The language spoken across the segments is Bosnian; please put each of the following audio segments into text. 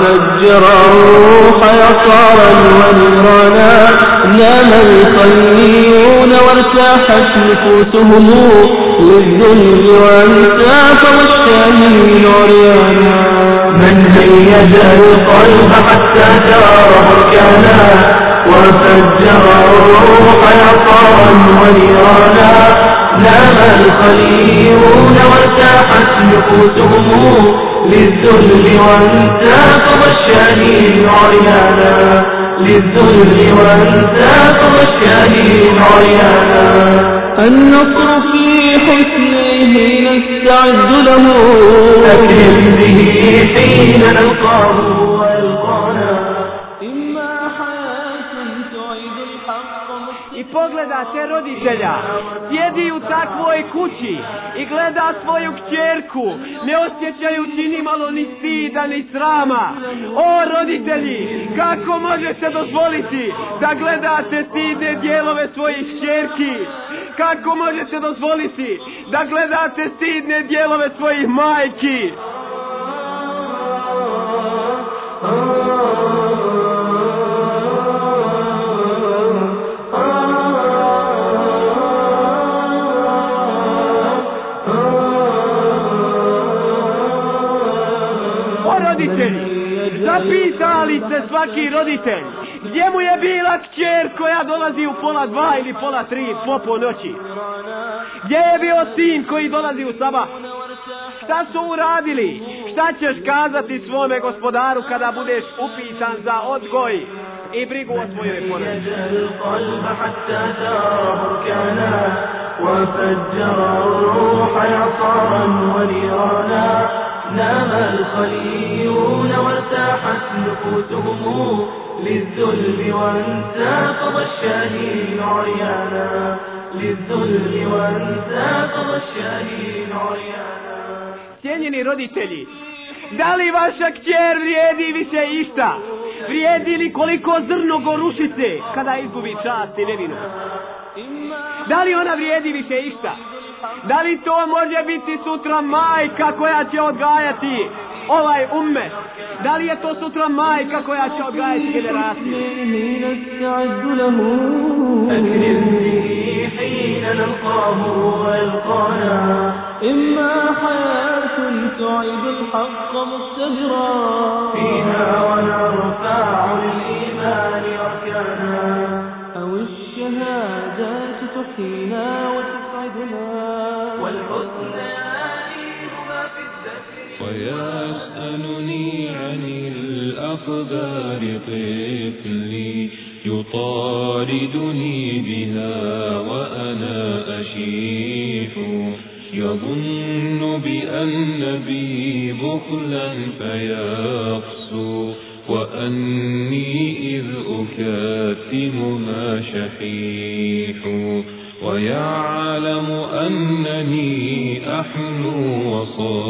وفجره حيصارا ونيرانا نام الخليون وارتاحت نفوسهم للذل وانتاف والشامين عريانا. من هيج القلب حتى جاره كان وفجر الروح يطارا ونيرانا نام الخليون وارتاحت نفوسهم للذل وأنت تغشاني عريانا. للذل وأنت تغشاني عريانا. النصر في حسنه نستعد له. أكرم به حين ألقاه وألقانا. إما حياة تعيد الحق. Pogledajte roditelja. Sjedi u takvoj kući i gleda svoju kćerku, ne osjećajući ni malo ni stida ni srama. O roditelji, kako možete dozvoliti da gledate stidne dijelove svojih kćerki? Kako možete dozvoliti da gledate stidne dijelove svojih majki? Oh Zapitali se svaki roditelj gdje mu je bila kćer koja dolazi u pola dva ili pola tri po po noći? Gdje je bio sin koji dolazi u sabah? Šta su uradili? Šta ćeš kazati svome gospodaru kada budeš upitan za odgoj i brigu o svojoj porodici? وفجر الروح عصارا ونيرانا نام الخليون وارتاحت نفوسهم للذل وانتفض الشاهين عريانا للذل وانتفض الشاهين عريانا Cijenjeni roditelji, da li vaša kćer vrijedi više išta? Vrijedi li koliko zrno gorušice kada izgubi čast i nevinu? Da li ona vrijedi više išta? Da li to može biti sutra majka koja će odgajati ovaj ummet? Da li je to sutra majka koja će odgajati generaciju? إما حياة تعيد الحق مستجرا فيها ونرفع الأخبار طفلي يطاردني بها وأنا أشيح يظن بأن بي بخلا فيقسو وأني إذ أكاتمها شحيح. ويعلم أنني أحلو وصادري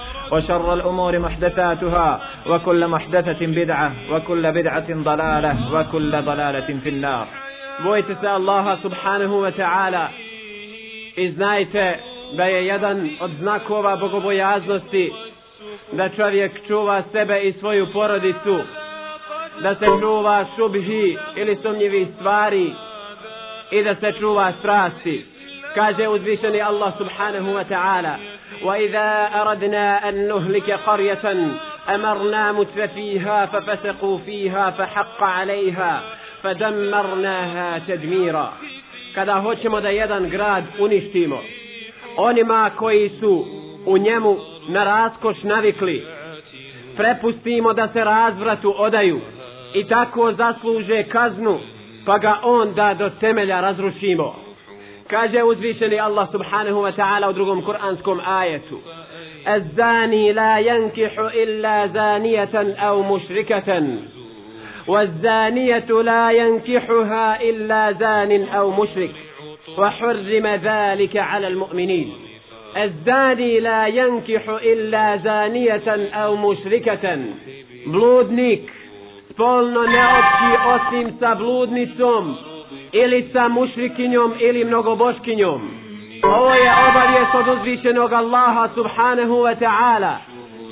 وشر الأمور محدثاتها وكل محدثة بدعة وكل بدعة ضلالة وكل ضلالة في النار Bojite se Allaha subhanahu wa ta'ala i znajte da je jedan od znakova bogobojaznosti da čovjek čuva sebe i svoju porodicu da se čuva šubhi ili sumnjivi stvari i da se čuva strasti kaže uzvišeni Allah subhanahu wa ta'ala وإذا أردنا أن نهلك قرية أمرنا متر فيها ففسقوا فيها فحق عليها فدمرناها تدميرا kada hoćemo da jedan grad uništimo onima koji su u njemu na raskoš navikli prepustimo da se razvratu odaju i tako zasluže kaznu pa ga onda do temelja razrušimo Allah subhanahu wa ta'ala u drugom kuranskom ajetu. الزاني لا ينكح إلا زانية أو مشركة والزانية لا ينكحها إلا زان أو مشرك وحرم ذلك على المؤمنين الزاني لا ينكح إلا زانية أو مشركة spolno ne opći osim sa bludnicom. ili sa mušrikinjom ili mnogoboškinjom ovo je obavijest od uzvišenog Allaha subhanahu wa ta'ala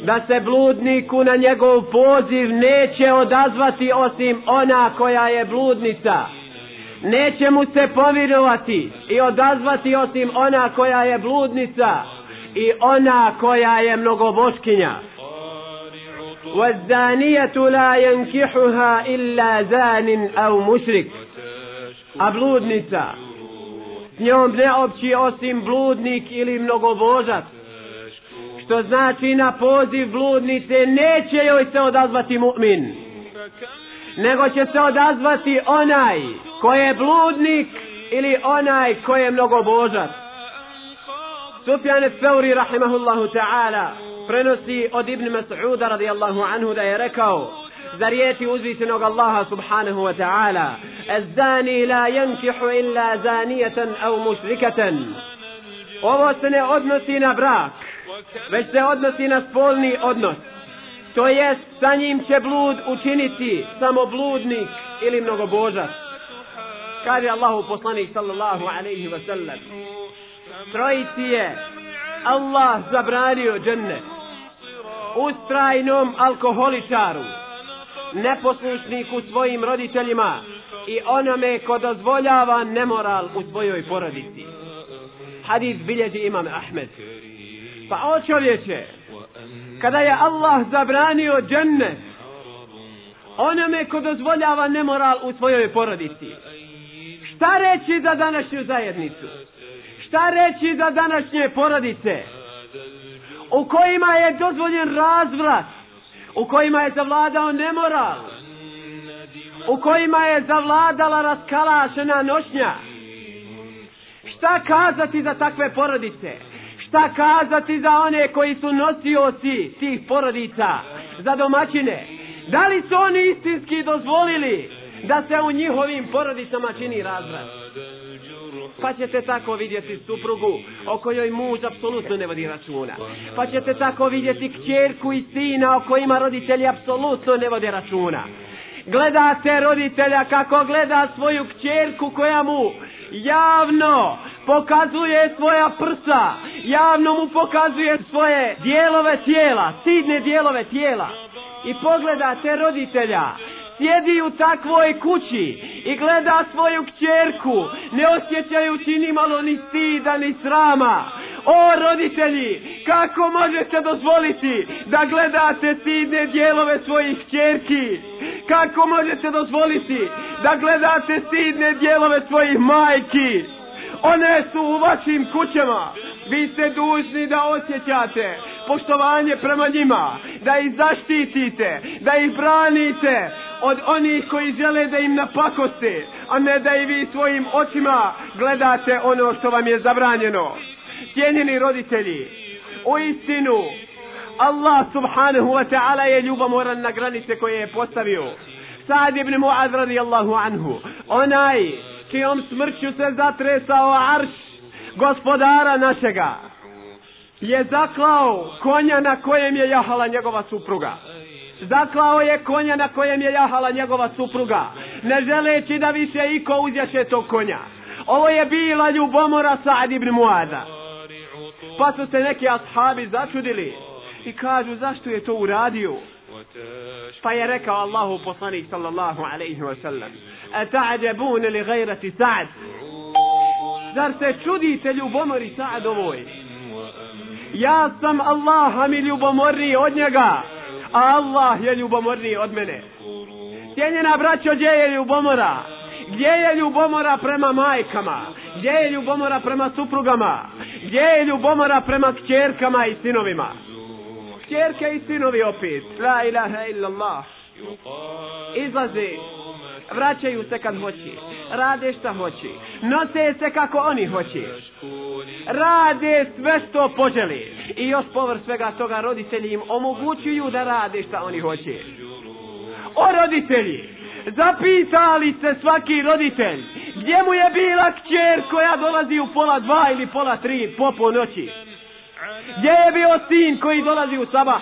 da se bludniku na njegov poziv neće odazvati osim ona koja je bludnica neće mu se povirovati i odazvati osim ona koja je bludnica i ona koja je mnogoboškinja والزانية لا ينكحها إلا زان أو مشرك a bludnica? S njom ne opći osim bludnik ili mnogobožac. Što znači na poziv bludnice neće joj se odazvati mu'min. Nego će se odazvati onaj ko je bludnik ili onaj ko je mnogobožac. Sufjan Thauri rahimahullahu ta'ala prenosi od Ibn Mas'uda radijallahu anhu da je rekao za riječi uzvišenog Allaha subhanahu wa ta'ala Zani la jenkihu illa zanijetan au mušriketan Ovo se ne odnosi na brak Već se odnosi na spolni odnos. To jest sa njim će blud učiniti samo bludnik ili mnogobožac. Kaže Allahu poslanik sallallahu alaihi wa sallam Trojici je Allah zabranio džennet ustrajnom alkoholičaru neposlušniku svojim roditeljima i onome ko dozvoljava nemoral u svojoj porodici. Hadis bilježi imam Ahmed. Pa o čovječe, kada je Allah zabranio džennet, onome ko dozvoljava nemoral u svojoj porodici, šta reći za današnju zajednicu? Šta reći za današnje porodice? U kojima je dozvoljen razvrat, u kojima je zavladao nemoral, u kojima je zavladala raskalašena nošnja. Šta kazati za takve porodice? Šta kazati za one koji su nosioci tih porodica, za domaćine? Da li su oni istinski dozvolili da se u njihovim porodicama čini razvrat? Pa ćete tako vidjeti suprugu o kojoj muž apsolutno ne vodi računa. Pa ćete tako vidjeti kćerku i sina o kojima roditelji apsolutno ne vode računa gledate roditelja kako gleda svoju kćerku koja mu javno pokazuje svoja prsa, javno mu pokazuje svoje dijelove tijela, sidne dijelove tijela. I pogledate roditelja, sjedi u takvoj kući i gleda svoju kćerku, ne osjećajući ni malo ni stida ni srama. O roditelji, kako možete dozvoliti da gledate stidne dijelove svojih kćerki? Kako možete dozvoliti da gledate stidne dijelove svojih majki? One su u vašim kućama. Vi ste dužni da osjećate poštovanje prema njima, da ih zaštitite, da ih branite od onih koji žele da im napakoste, a ne da i vi svojim očima gledate ono što vam je zabranjeno. Cijenjeni roditelji, u istinu, Allah subhanahu wa ta'ala je ljubomoran na granice koje je postavio. Sad ibn Mu'ad radijallahu anhu, onaj čijom smrću se zatresao arš gospodara našega, je zaklao konja na kojem je jahala njegova supruga. Zaklao je konja na kojem je jahala njegova supruga, ne želeći da više iko uzjaše tog konja. Ovo je bila ljubomora Sa'ad ibn Mu'ada. Pa su se neki ashabi začudili i kažu zašto je to uradio. Pa je rekao Allahu poslanik sallallahu alaihi wa sallam A li gajrati Sa'd Zar se čudite ljubomori Sa'dovoj Ja sam Allaha mi ljubomorniji od njega A Allah je ljubomorniji od mene. Cijenjena braćo gdje je ljubomora? Gdje je ljubomora prema majkama? Gdje je ljubomora prema suprugama? Gdje je ljubomora prema kćerkama i sinovima? Kćerke i sinovi opet. La ilaha illallah. Izlazi. Vraćaju se kad hoće. Rade šta hoće. Nose se kako oni hoće. Rade sve što poželi I još povr svega toga roditelji im omogućuju da rade šta oni hoće. O roditelji Zapitali se svaki roditelj Gdje mu je bila kćer koja dolazi u pola dva ili pola tri popo noći Gdje je bio sin koji dolazi u sabah?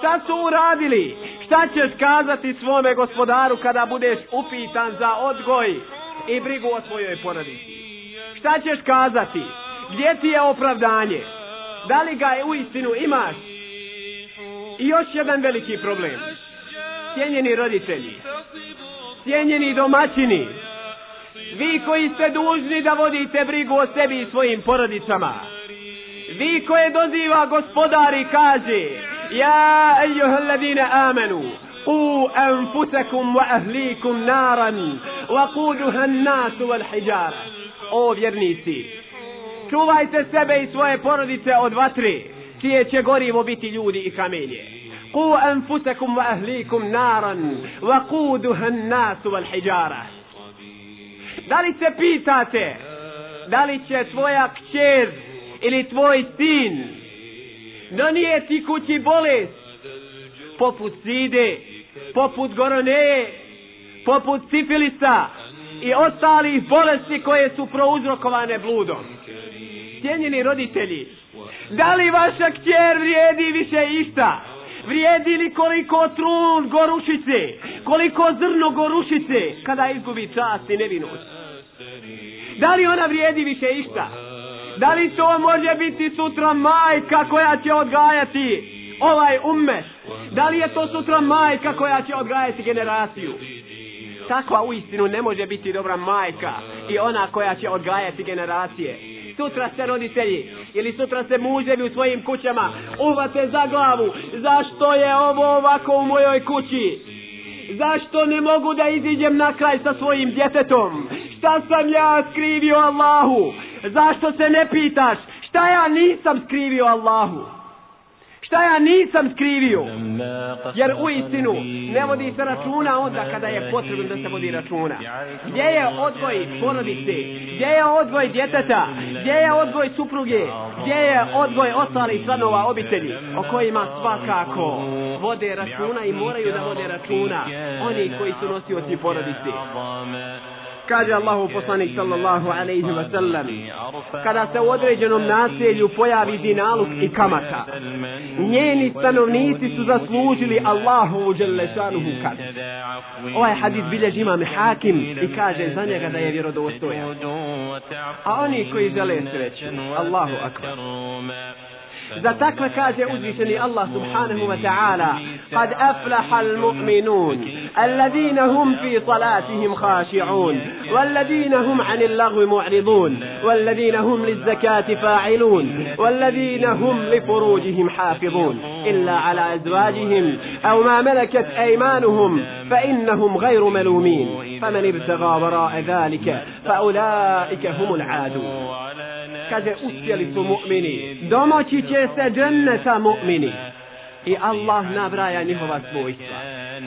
Šta su uradili? Šta ćeš kazati svome gospodaru kada budeš upitan za odgoj i brigu o svojoj porodici? Šta ćeš kazati? Gdje ti je opravdanje? Da li ga je u istinu imaš? I još jedan veliki problem. Cijenjeni roditelji cijenjeni domaćini, vi koji ste dužni da vodite brigu o sebi i svojim porodicama, vi koje doziva gospodari kaže, ja ejuha ladine amenu, u anfusakum wa ahlikum naran, wa kuduha nasu wal hijara. O vjernici, čuvajte sebe i svoje porodice od vatre, čije će gorivo biti ljudi i kamenje. قوا أنفسكم وأهليكم نارا وقودها الناس والحجارة da li se pitate da li će tvoja kćer ili tvoj sin donijeti kući bolest poput side poput gorone poput sifilisa i ostalih bolesti koje su prouzrokovane bludom cijenjeni roditelji da li vaša kćer vrijedi više išta vrijedi li koliko trun gorušice, koliko zrno gorušice, kada izgubi čast i nevinost. Da li ona vrijedi više išta? Da li to može biti sutra majka koja će odgajati ovaj ummet? Da li je to sutra majka koja će odgajati generaciju? Takva u istinu ne može biti dobra majka i ona koja će odgajati generacije. Sutra se roditelji ili sutra se muževi u svojim kućama uvate za glavu. Zašto je ovo ovako u mojoj kući? Zašto ne mogu da iziđem na kraj sa svojim djetetom? Šta sam ja skrivio Allahu? Zašto se ne pitaš? Šta ja nisam skrivio Allahu? Šta ja nisam skrivio? Jer u istinu ne vodi se računa onda kada je potrebno da se vodi računa. Gdje je odgoj porodice? Gdje je odgoj djeteta? Gdje je odgoj supruge? Gdje je odgoj ostalih članova obitelji o kojima svakako vode računa i moraju da vode računa oni koji su nosioci porodice? Kaže Allahu poslanik sallallahu alaihi wa sallam kada se u određenom naselju pojavi dinaluk i kamata njeni stanovnici su zaslužili Allahu u dželešanuhu kad ovaj hadis bilježi imam hakim i kaže za njega da je vjerodostojan. a oni koji žele sreću Allahu akbar Za takve kaže uzvišeni Allah subhanahu wa ta'ala قد أفلح المؤمنون الذين هم في صلاتهم خاشعون والذين هم عن اللغو معرضون والذين هم للزكاة فاعلون والذين هم لفروجهم حافظون إلا على أزواجهم أو ما ملكت أيمانهم فإنهم غير ملومين. فمن ابتغى وراء ذلك فأولئك هم العادون. kaže uspjeli su mu'mini domoći će se dženneta mu'mini i Allah nabraja njihova svojstva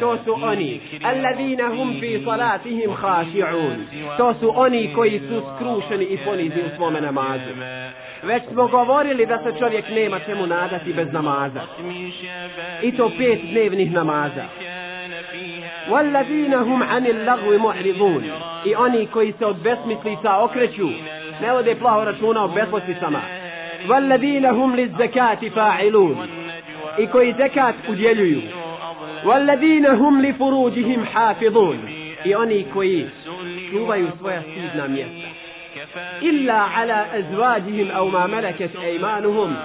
to su oni alladina hum fi salatihim khashi'un to su oni koji su skrušeni i ponizni u svome namazu već smo govorili da se čovjek nema čemu nadati bez namaza i to pet dnevnih namaza والذين هم عن اللغو معرضون i oni koji se od besmislica okreću ne vode plaho računa o besposticama. hum هم للزكاة fa'ilun. I koji zekat udjeljuju. والذين هم لفروجهم حافظون I oni koji čuvaju svoja stidna mjesta. Illa ala ازواجهم او ma ملكت ايمانهم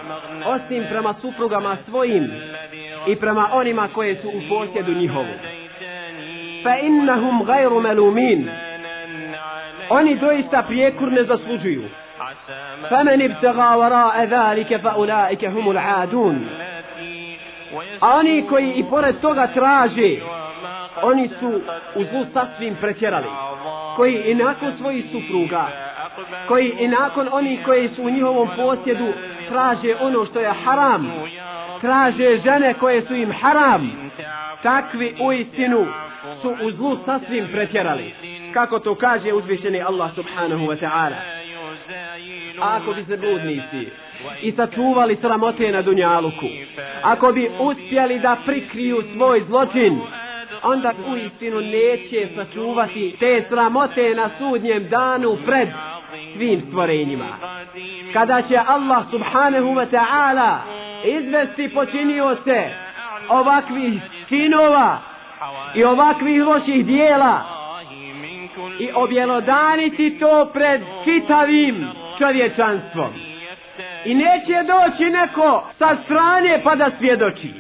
osim prema suprugama svojim i prema onima koje su u posjedu njihovu. Fa فانهم غير ملومين oni doista prijekur ne zaslužuju فمن ابتغى وراء ذلك فأولئك هم العادون a oni koji i pored toga traže oni su u zlu sasvim pretjerali koji i nakon svojih supruga koji i nakon oni koji su u njihovom posjedu traže ono što je haram traže žene koje su im haram takvi u istinu su u zlu sasvim pretjerali kako to kaže uzvišeni Allah subhanahu wa ta'ala ako bi se bludnici i sačuvali sramote na dunjaluku ako bi uspjeli da prikriju svoj zločin onda u istinu neće sačuvati te sramote na sudnjem danu pred svim stvorenjima. Kada će Allah subhanahu wa ta'ala izvesti počinio se ovakvih činova i ovakvih loših dijela i objelodaniti to pred čitavim čovječanstvom. I neće doći neko sa strane pa da svjedoči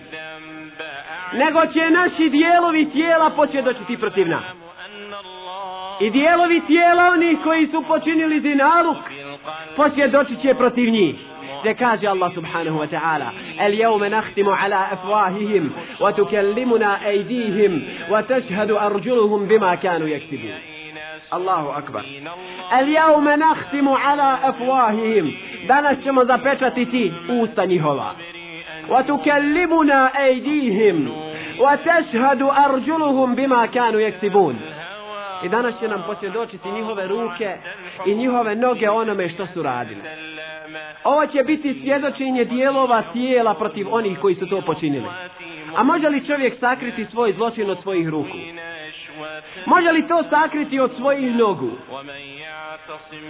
nego će naši dijelovi tijela posvjedočiti protiv nas. I dijelovi tijela oni koji su počinili dinaluk posvjedočit će protiv njih. Te kaže Allah subhanahu wa ta'ala El jevme nahtimu ala afwahihim wa tukellimuna ejdihim wa tešhadu arđuluhum bima kanu jektibun. Allahu akbar. Al-yawma nakhtimu ala afwahihim. Danas ćemo zapečatiti usta njihova. Wa tukallimuna aydihim wa tashhadu arjuluhum bima kanu yaktubun. I danas će nam posvjedočiti njihove ruke i njihove noge onome što su radili. Ovo će biti svjedočenje dijelova tijela protiv onih koji su to počinili. A može li čovjek sakriti svoj zločin od svojih ruku? Može li to sakriti od svojih nogu?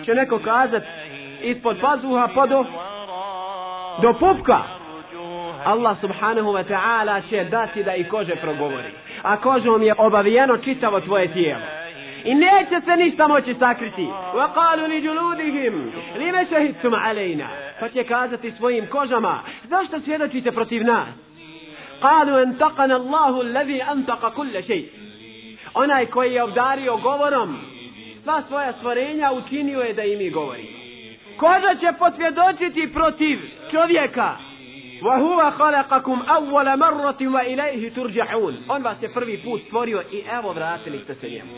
Će neko kazat ispod pazuha podo do pupka. Allah subhanahu wa ta'ala će dati da i kože progovori. A kožom je obavijeno čitavo tvoje tijelo. I neće se ništa moći sakriti. Wa qalu li juludihim, lime šehidtum alejna. Pa će kazati svojim kožama, zašto svjedočite protiv nas? Qalu entaqana Allahu alladhi antaqa kull shay' Onaj koji je obdario govorom, sva svoja stvorenja učinio je da imi govori. Koža će posvjedočiti protiv čovjeka, وهو خلقكم أول مرة وإليه ترجعون on vas je prvi put stvorio i evo vratili ste se njemu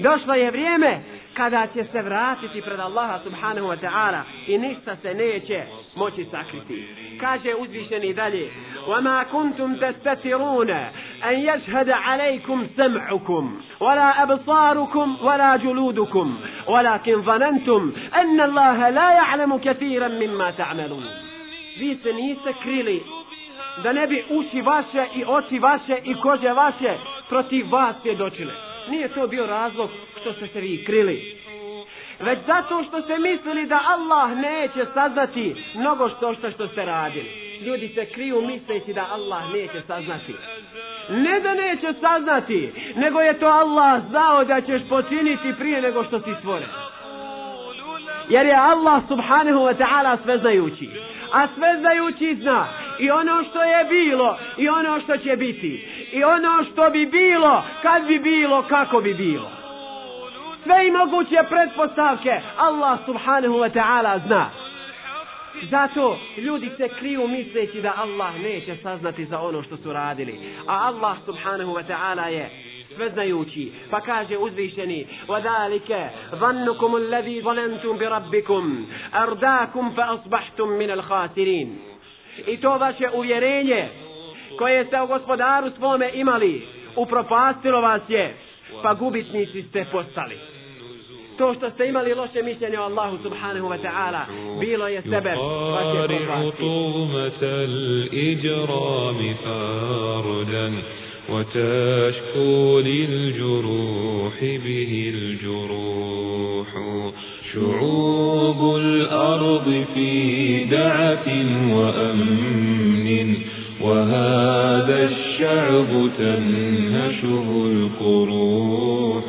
došlo je vrijeme kada će se vratiti pred Allaha subhanahu wa ta'ala i ništa se neće moći sakriti kaže uzvišeni dalje وما كنتم تستترون أن يشهد عليكم سمعكم ولا أبصاركم ولا جلودكم ولكن ظننتم أن الله لا يعلم كثيرا مما تعملون vi se niste krili da ne bi uši vaše i oči vaše i kože vaše protiv vas svjedočile. Nije to bio razlog što ste se vi krili. Već zato što ste mislili da Allah neće saznati mnogo što što, što ste radili. Ljudi se kriju misleći da Allah neće saznati. Ne da neće saznati, nego je to Allah znao da ćeš počiniti prije nego što si stvoren. Jer je Allah subhanahu wa ta'ala sveznajući a sveznajući zna i ono što je bilo i ono što će biti i ono što bi bilo kad bi bilo kako bi bilo sve i moguće pretpostavke Allah subhanahu wa ta'ala zna zato ljudi se kriju misleći da Allah neće saznati za ono što su radili a Allah subhanahu wa ta'ala je sveznajući pa kaže uzvišeni وذلك ظنكم الذي ظننتم بربكم أرداكم فأصبحتم من الخاسرين i to vaše uvjerenje koje ste u gospodaru svome imali upropastilo vas je pa gubitnici ste postali to što ste imali loše mišljenje o Allahu subhanahu wa ta'ala bilo je sebe vaše propasti وتشكو للجروح به الجروح شعوب الأرض في دعة وأمن وهذا الشعب تنهشه القروح.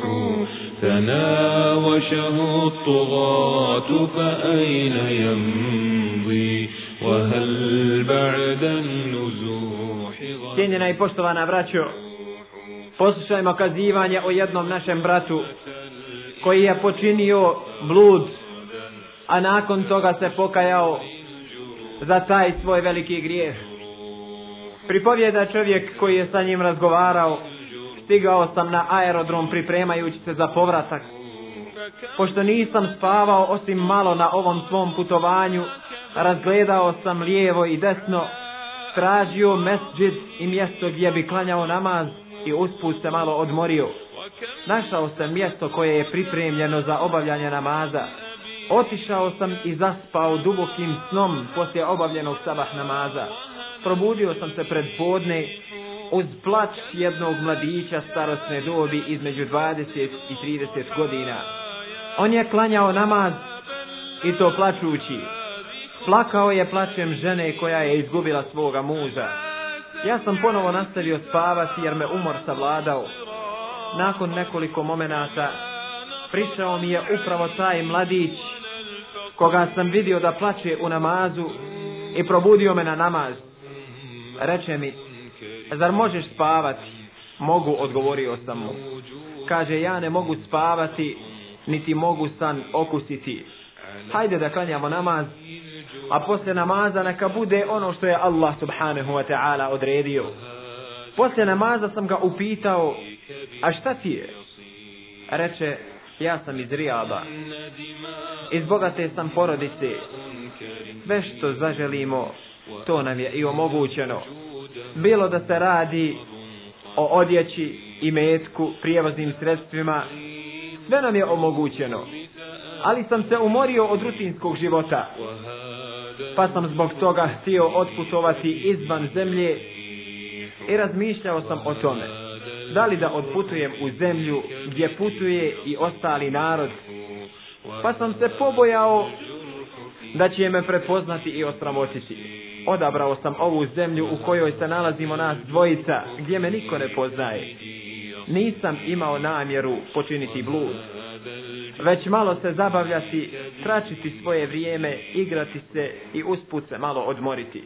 تناوشه الطغاة فأين يمضي؟ وهل بعد النزوح Cijenjena i poštovana braćo, poslušajmo kazivanje o jednom našem bratu. Koji je počinio blud, a nakon toga se pokajao za taj svoj veliki grijeh. Pripovjeda čovjek koji je sa njim razgovarao, stigao sam na aerodrom pripremajući se za povratak. Pošto nisam spavao osim malo na ovom svom putovanju, razgledao sam lijevo i desno, tražio mesđid i mjesto gdje bi klanjao namaz i usput se malo odmorio. Našao sam mjesto koje je pripremljeno za obavljanje namaza. Otišao sam i zaspao dubokim snom poslije obavljenog sabah namaza. Probudio sam se pred podne uz plać jednog mladića starostne dobi između 20 i 30 godina. On je klanjao namaz i to plačući. Plakao je plaćem žene koja je izgubila svoga muža. Ja sam ponovo nastavio spavati jer me umor savladao. Nakon nekoliko momenata prišao mi je upravo taj mladić koga sam vidio da plaće u namazu i probudio me na namaz. Reče mi, zar možeš spavati? Mogu, odgovorio sam mu. Kaže, ja ne mogu spavati, niti mogu san okusiti. Hajde da klanjamo namaz, a posle namaza neka bude ono što je Allah subhanahu wa ta'ala odredio. Posle namaza sam ga upitao, a šta ti je? Reče, ja sam iz Rijaba. Iz bogate sam porodice. Sve što zaželimo, to nam je i omogućeno. Bilo da se radi o odjeći i metku, prijevoznim sredstvima, sve nam je omogućeno. Ali sam se umorio od rutinskog života. Pa sam zbog toga htio otputovati izvan zemlje i razmišljao sam o tome. Da li da odputujem u zemlju gdje putuje i ostali narod? Pa sam se pobojao da će me prepoznati i osramotiti. Odabrao sam ovu zemlju u kojoj se nalazimo nas dvojica, gdje me niko ne poznaje. Nisam imao namjeru počiniti blud. Već malo se zabavljati, tračiti svoje vrijeme, igrati se i usput se malo odmoriti.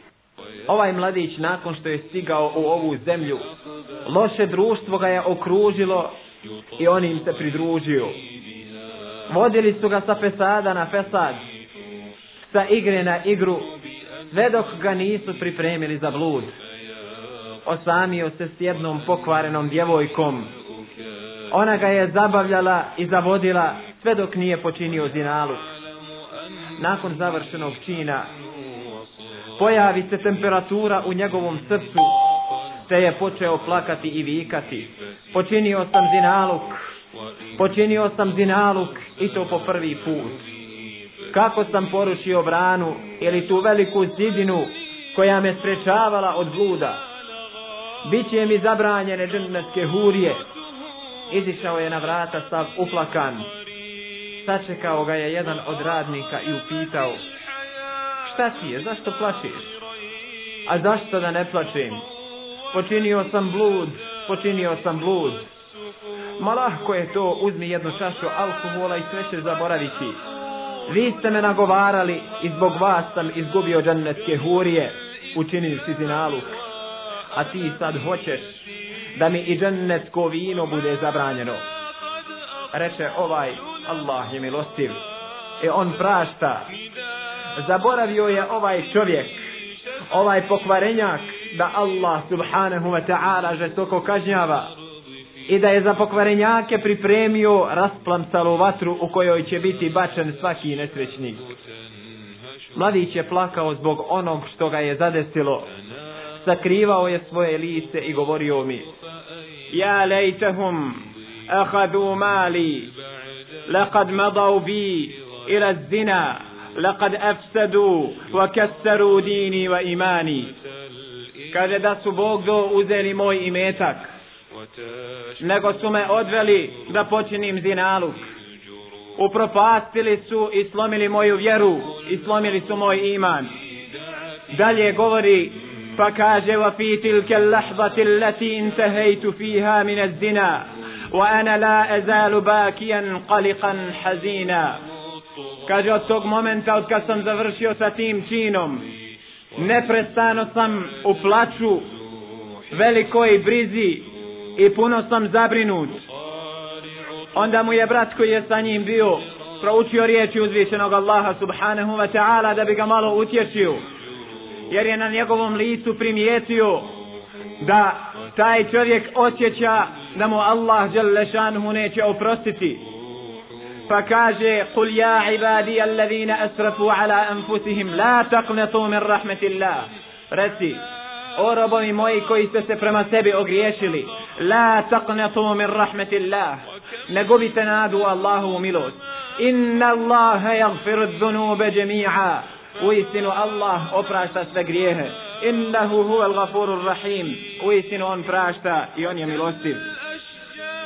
Ovaj mladić nakon što je stigao u ovu zemlju, loše društvo ga je okružilo i on im se pridružio. Vodili su ga sa fesada na fesad, sa igre na igru, sve dok ga nisu pripremili za blud. Osamio se s jednom pokvarenom djevojkom. Ona ga je zabavljala i zavodila sve dok nije počinio zinalu. Nakon završenog čina, pojavi se temperatura u njegovom srcu, te je počeo plakati i vikati. Počinio sam zinaluk, počinio sam zinaluk i to po prvi put. Kako sam porušio branu ili tu veliku zidinu koja me sprečavala od bluda. Biće mi zabranjene džennetske hurije. Izišao je na vrata stav uplakan. Sačekao ga je jedan od radnika i upitao šta ti je, zašto plačeš? A zašto da ne plačem? Počinio sam blud, počinio sam blud. Ma lahko je to, uzmi jednu čašu alkohola i sve ćeš zaboraviti. Vi ste me nagovarali i zbog vas sam izgubio džannetske hurije, učinili si zinaluk. A ti sad hoćeš da mi i džannetsko vino bude zabranjeno. Reče ovaj, Allah je milostiv. I on prašta zaboravio je ovaj čovjek, ovaj pokvarenjak, da Allah subhanahu wa ta'ala žestoko kažnjava i da je za pokvarenjake pripremio rasplamsalu vatru u kojoj će biti bačen svaki nesrećnik. Mladić je plakao zbog onog što ga je zadesilo. Sakrivao je svoje lice i govorio mi Ja lejtehum ahadu mali لقد مضوا بي إلى الزنا لقد أفسدوا وكسروا ديني وإيماني kaže da su Bog do uzeli moj imetak nego su me odveli da počinim zinaluk upropastili su i slomili moju vjeru i slomili su moj iman dalje govori pa kaže wa fi tilka lahzati allati intahaytu fiha min az-zina wa ana la azalu bakiyan qaliqan hazina Kaže, od tog momenta, od kad sam završio sa tim činom, neprestano sam u plaću, velikoj brizi i puno sam zabrinut. Onda mu je brat koji je sa njim bio proučio riječi uzvišenog Allaha subhanahu wa ta'ala da bi ga malo utješio. Jer je na njegovom licu primijetio da taj čovjek osjeća da mu Allah Đalešanuhu neće oprostiti. Pa kaže, قل يا عبادي الذين أسرفوا على أنفسهم لا تقنطوا من رحمة الله. Reci, o robovi moji koji ste se prema sebi ogriješili, la taqnatu min rahmetillah. Ne gubite nadu u Allahovu milost. Inna Allaha yaghfiru dhunuba jami'a. U istinu Allah oprašta sve grijehe. Innahu huwa al-ghafurur rahim. U istinu on prašta i on je milostiv.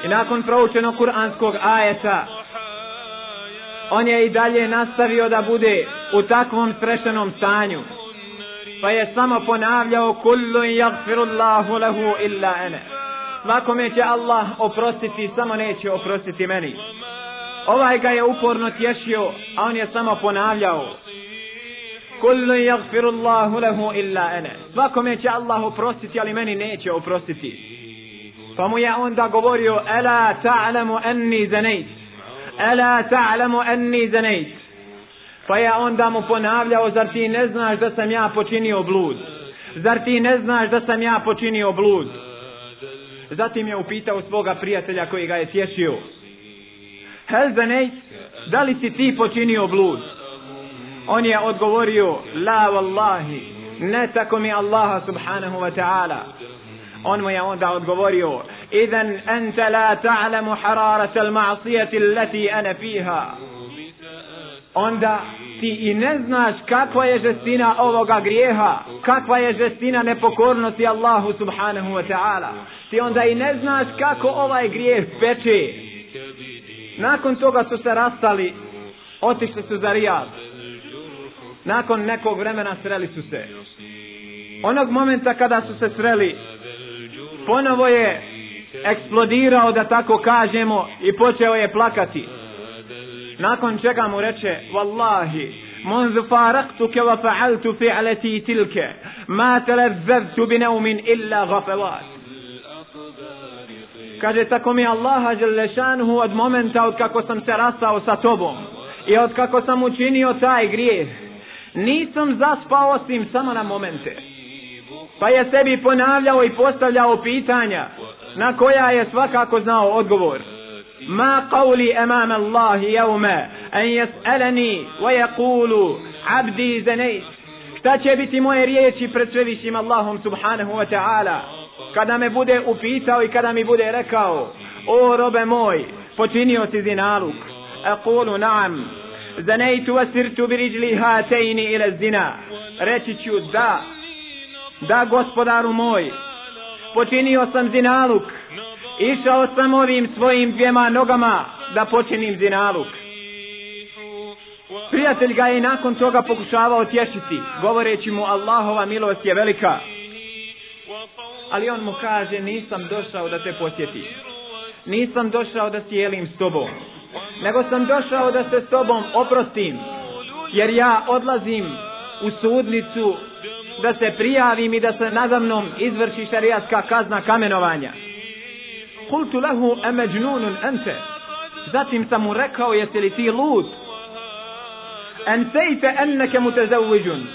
I nakon proučenog kuranskog ajeta, on je i dalje nastavio da bude u takvom srećenom stanju. Pa je samo ponavljao kullu yaghfirullahu lahu illa ana. Svakome će Allah oprostiti, samo neće oprostiti meni. Ovaj ga je uporno tješio, a on je samo ponavljao. Kullu yaghfirullahu lahu illa ana. Svakome će Allah oprostiti, ali meni neće oprostiti. Pa mu je onda govorio, Ela ta'lamu anni zanejt. Ela ta'lamu anni zanejt. Pa je onda mu ponavljao, zar ti ne znaš da sam ja počinio blud? Zar ti ne znaš da sam ja počinio blud? Zatim je upitao svoga prijatelja koji ga je tješio. Hel zanejt, da li si ti počinio blud? On je odgovorio, la wallahi, ne tako mi Allaha subhanahu wa ta'ala. On mu je onda odgovorio, إذا أنت la تعلم حرارة al التي allati ana fiha. Onda ti i ne znaš kakva je žestina ovoga grijeha, kakva je žestina nepokornosti Allahu subhanahu wa ta'ala. Ti onda i ne znaš kako ovaj grijeh peče. Nakon toga su se rastali, otišli su za Rijad. Nakon nekog vremena sreli su se. Onog momenta kada su se sreli, ponovo je eksplodirao, da tako kažemo, i počeo je plakati. Nakon čega mu reče, Wallahi, منذ فارقتك وفعلت فعلتي تلك ما تلذذت بنوم إلا غفوات Kaže, tako mi Allaha Đelešanuhu od momenta od kako sam se rastao sa tobom i od kako sam učinio taj grijeh, nisam zaspao osim samo na momente. Pa je sebi ponavljao i postavljao pitanja na koja je svakako znao odgovor. Ma qawli amam Allah yawma an yas'alani wa yaqulu abdi zanayt. Šta će biti moje riječi pred svevišim Allahom subhanahu wa ta'ala? Kada me bude upitao i kada mi bude rekao o robe moj počinio si zinaluk. Aqulu na'am. Zanaytu wa sirtu bi rijli hatayn ila zina. Reći ću da da gospodaru moj počinio sam zinaluk. Išao sam ovim svojim dvijema nogama da počinim zinaluk. Prijatelj ga je nakon toga pokušavao tješiti govoreći mu Allahova milost je velika. Ali on mu kaže nisam došao da te posjeti nisam došao da sjelim s tobom nego sam došao da se s tobom oprostim jer ja odlazim u sudnicu da se prijavim i da se nadamnom izvrši šarijatska kazna kamenovanja. Kultu lehu emeđnunun ente. Zatim sam mu rekao, jesi li ti lud? Entejte enneke mutezaviđun.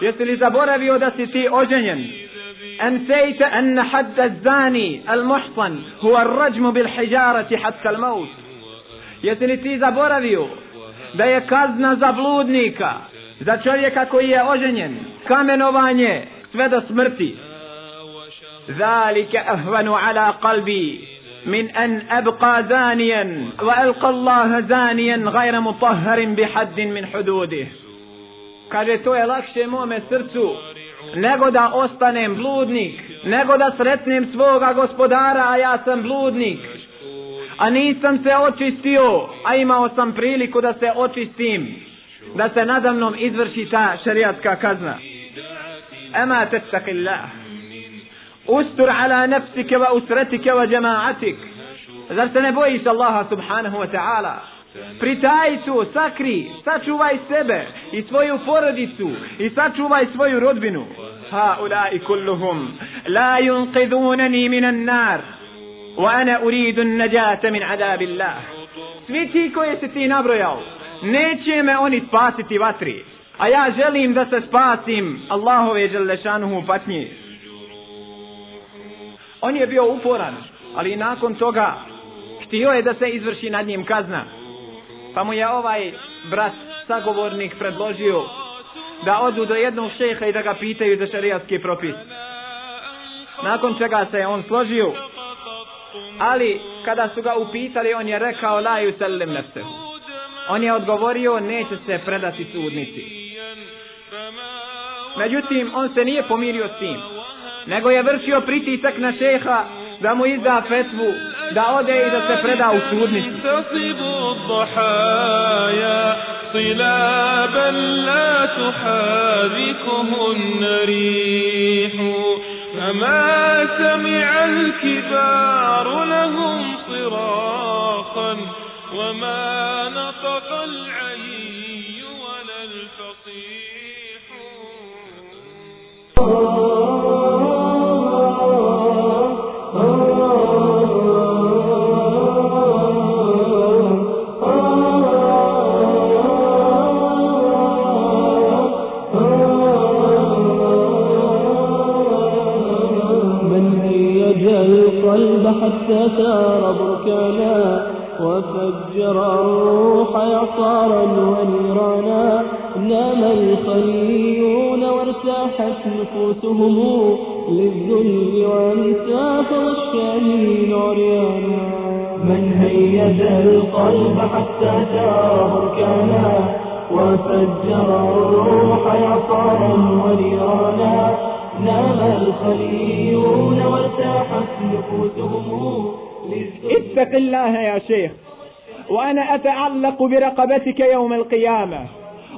Jesi li zaboravio da si ti oženjen? Entejte enne hadda zani al muhsan huwa rađmu bil hijarati hatta al maut. Jesi li ti zaboravio da je kazna za bludnika, za čovjeka koji je oženjen, kamenovanje sve do smrti. Zalike ahvanu ala قلبي min an abqa zanijan wa alqa Allah zanijan gajra mutahharin bi haddin min hududih. Kaže to je lakše mome srcu nego da ostanem bludnik, nego da sretnem svoga gospodara, a ja sam bludnik. A nisam se očistio, a imao sam priliku da se očistim, da se nadamnom izvrši ta šerijatska kazna. أما تتق الله استر على نفسك وأسرتك وجماعتك zar se ne bojiš Allaha subhanahu wa ta'ala Pritaji tu, sakri, sačuvaj sebe i svoju porodicu i sačuvaj svoju rodbinu. Ha ulai kulluhum la yunqidunani minan nar wa ana uridu an-najata min adabillah. Svi ti koje se ti nabrojao, neće me oni spasiti vatri. A ja želim da se spasim Allahove Đelešanuhu patnji. On je bio uporan, ali nakon toga htio je da se izvrši nad njim kazna. Pa mu je ovaj brat, sagovornik, predložio da odu do jednog šeha i da ga pitaju za šarijatski propis. Nakon čega se je on složio, ali kada su ga upitali, on je rekao la ju sellim nefse. On je odgovorio, neće se predati sudnici. Međutim, on se nije pomirio s tim, nego je vršio pritisak na šeha da mu izda fetvu, da ode i da se preda u sudnici. صلابا لا تحاذكهن ريح فما سمع الكبار لهم صراخا وما نطق العلي برقبتك يوم القيامة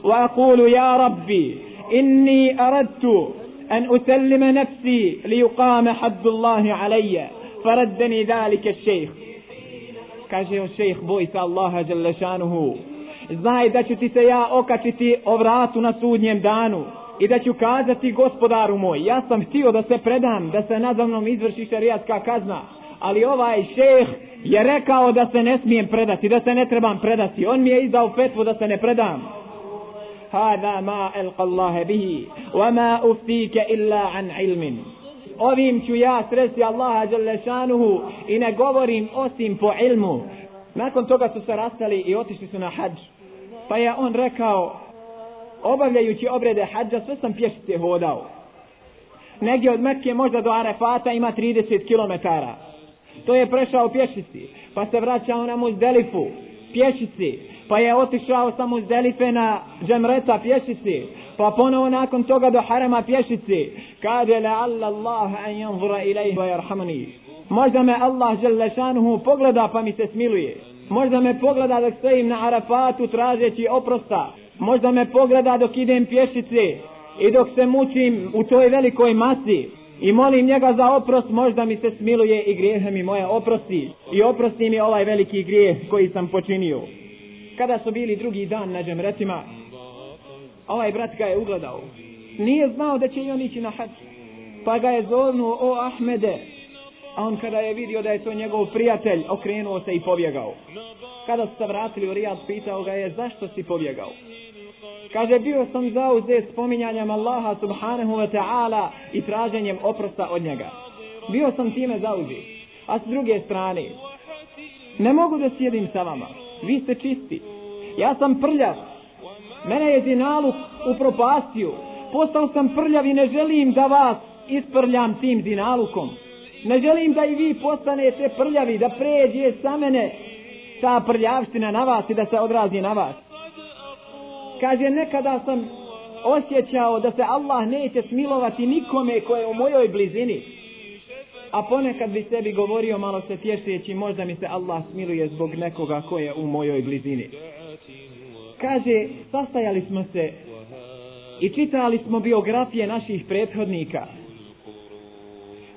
وأقول يا ربي إني أردت أن أسلم نفسي ليقام حد الله علي فردني ذلك الشيخ kaže on šejh boj se Allaha dželle šanuhu znaj da ću ti se ja okačiti o vratu na sudnjem danu i da ću kazati gospodaru moj, ja sam htio da se predam, da se nadamnom izvrši šarijatska kazna, ali ovaj šeh je rekao da se ne smijem predati, da se ne trebam predati. On mi je izdao fetvu da se ne predam. Hada ma elqa Allahe bihi, wa ma uftike illa an ilmin. Ovim ću ja sresti Allaha Đalešanuhu i ne govorim osim po ilmu. Nakon toga su se rastali i otišli su na hađ. Pa je on rekao, obavljajući obrede hađa, sve sam pješice hodao. Negdje od Mekke možda do Arefata ima 30 kilometara To je prešao pješici, pa se vraćao na Muzdelifu, pješici, pa je otišao sa Muzdelife na Džemreta pješici, pa ponovo nakon toga do Harama pješici, Kaže le Allah an yanzura ilaih wa yarhamani. Možda me Allah želešanuhu pogleda pa mi se smiluje. Možda me pogleda dok stojim na Arafatu tražeći oprosta možda me pogleda dok idem pješice i dok se mučim u toj velikoj masi i molim njega za oprost, možda mi se smiluje i grijehe mi moje oprosti i oprosti mi ovaj veliki grijeh koji sam počinio. Kada su bili drugi dan na džemretima, ovaj brat ga je ugledao. Nije znao da će i on ići na hač. Pa ga je zovnuo, o Ahmede. A on kada je vidio da je to njegov prijatelj, okrenuo se i pobjegao. Kada su se vratili u Rijad, pitao ga je, zašto si pobjegao? Kaže, bio sam zauzet spominjanjem Allaha subhanahu wa ta'ala i traženjem oprosta od njega. Bio sam time zauzet. A s druge strane, ne mogu da sjedim sa vama. Vi ste čisti. Ja sam prljav. Mene je zinaluk upropastio. Postao sam prljav i ne želim da vas isprljam tim zinalukom. Ne želim da i vi postanete prljavi, da pređe sa mene ta prljavština na vas i da se odrazi na vas. Kaže, nekada sam osjećao da se Allah neće smilovati nikome koje je u mojoj blizini. A ponekad bi sebi govorio malo se tješeći, možda mi se Allah smiluje zbog nekoga koje je u mojoj blizini. Kaže, sastajali smo se i čitali smo biografije naših prethodnika.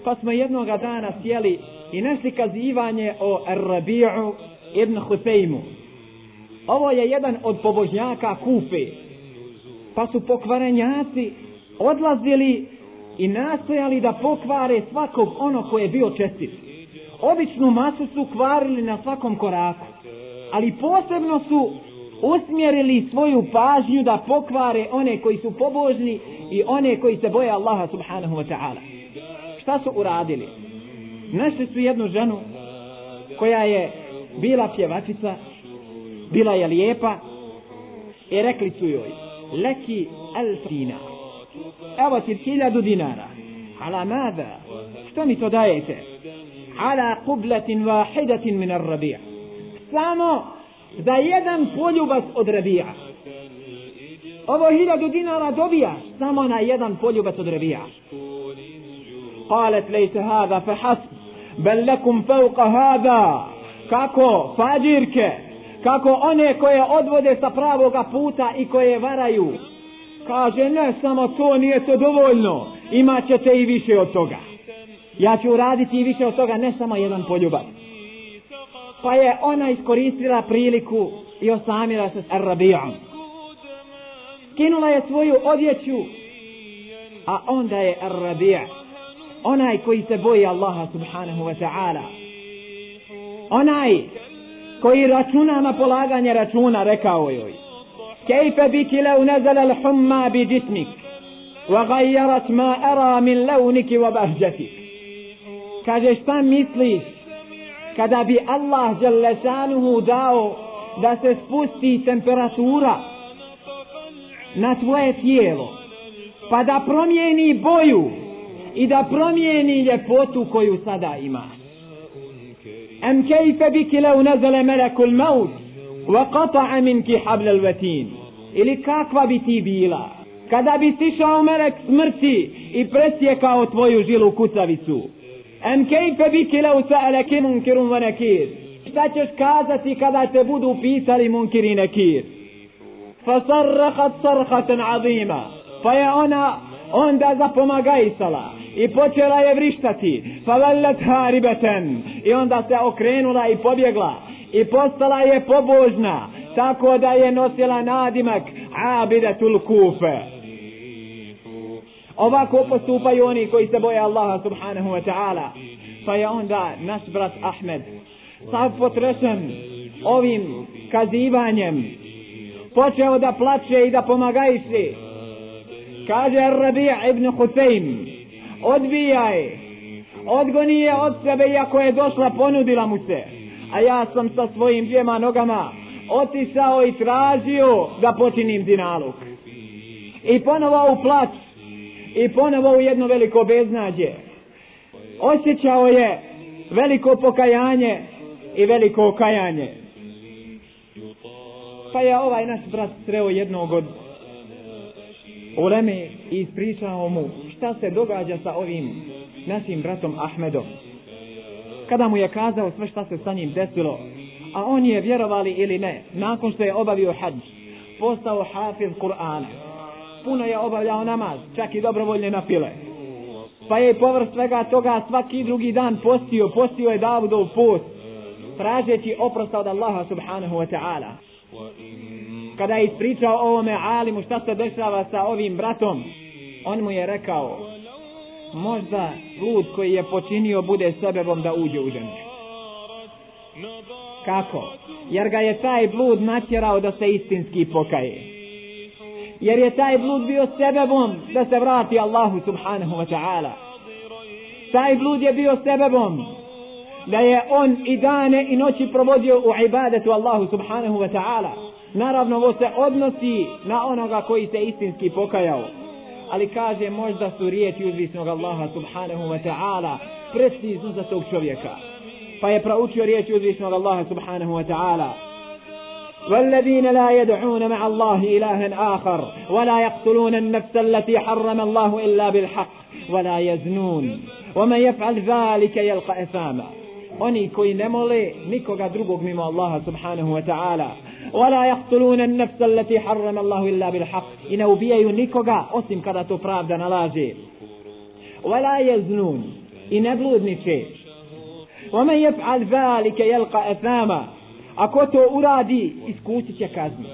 Pa smo jednoga dana sjeli i našli kazivanje o Rabi'u ibn Huseymu. Ovo je jedan od pobožnjaka Kufe. Pa su pokvarenjaci odlazili i nastojali da pokvare svakog ono koje je bio čestit. Običnu masu su kvarili na svakom koraku. Ali posebno su usmjerili svoju pažnju da pokvare one koji su pobožni i one koji se boje Allaha subhanahu wa ta'ala. Šta su uradili? Našli su jednu ženu koja je bila pjevačica, bila je lijepa i rekli su joj leki elf dinar evo ti hiljadu dinara. Ala mada? Što mi to dajete? Ala kubletin vahidatin min arrabija samo za jedan poljubac od rabija ovo hiljadu dinara dobija samo na jedan poljubac od rabija قالت ليس هذا hasb. بل لكم فوق هذا Kako? Fajirke kako one koje odvode sa pravoga puta i koje varaju. Kaže ne samo to nije to dovoljno. Imat ćete i više od toga. Ja ću uraditi i više od toga ne samo jedan poljubac. Pa je ona iskoristila priliku i osamila se s Arabijom skinula je svoju odjeću a onda je Arabija onaj koji se boji Allaha subhanahu wa ta'ala. Onaj koji računa na polaganje računa rekao joj kejfe bi ti lev nezala l'humma bi jismik wa gajarat ma ara min levniki wa bahđetik. kaže šta misliš kada bi Allah Đelešanuhu dao da se spusti temperatura na tvoje tijelo pa da promijeni boju i da promijeni ljepotu koju sada ima. Am kejfe biki lau nazale melekul maut wa qata'a minki hablal vatin. Ili kakva bi ti bila? Kada bi sišao melek smrti i presjekao tvoju žilu kucavicu. Am kejfe biki lau sa'ala ki munkirun wa nakir. Šta ćeš kazati kada te budu pitali munkir i nakir? Fasarrahat sarhatan azima. Pa je ona onda zapomagajsala i počela je vrištati. Favallat haribeten. I onda se okrenula i pobjegla. I postala je pobožna. Tako da je nosila nadimak abidatul kufe. Ovako postupaju oni koji se boje Allaha subhanahu wa ta'ala. Pa je onda naš brat Ahmed sav potrešen ovim kazivanjem počeo da plače i da pomagajši kaže Rabija ibn Hussein, odbija je, odgoni je od sebe iako je došla ponudila mu se. A ja sam sa svojim dvijema nogama otišao i tražio da počinim dinaluk. I ponovo u plać i ponovo u jedno veliko beznađe. Osjećao je veliko pokajanje i veliko kajanje. pa je ovaj naš brat sreo jednog od uleme i ispričao mu šta se događa sa ovim našim bratom Ahmedom. Kada mu je kazao sve šta se sa njim desilo, a on je vjerovali ili ne, nakon što je obavio hađ, postao hafiz Kur'ana. Puno je obavljao namaz, čak i dobrovoljne napile. Pa je povr svega toga svaki drugi dan postio, postio je Davudov post, tražeći oprosta od Allaha subhanahu wa ta'ala kada je ispričao ovome alimu šta se dešava sa ovim bratom, on mu je rekao, možda blud koji je počinio bude sebebom da uđe u ženu. Kako? Jer ga je taj blud natjerao da se istinski pokaje. Jer je taj blud bio sebebom da se vrati Allahu subhanahu wa ta'ala. Taj blud je bio sebebom da je on i dane i noći provodio u ibadetu Allahu subhanahu wa ta'ala. Naravno, ovo se odnosi na onoga koji se istinski pokajao. Ali kaže, možda su riječi uzvisnog Allaha subhanahu wa ta'ala precizno za tog čovjeka. Pa je proučio riječi uzvisnog Allaha subhanahu wa ta'ala. والذين لا يدعون مع الله إلها آخر ولا يقتلون النفس التي حرم الله إلا بالحق ولا يزنون ومن يفعل ذلك يلقى إثاما oni koji ne mole nikoga drugog mimo Allaha subhanahu wa ta'ala ولا يقتلون النفس التي حرم الله إلا بالحق إن أبيعوا نيكوغا أسم كذا تفراب نلاجي ولا يزنون إن أبلود نيكي ومن يفعل ذلك يلقى أثاما Ako to uradi, iskusit će kaznu.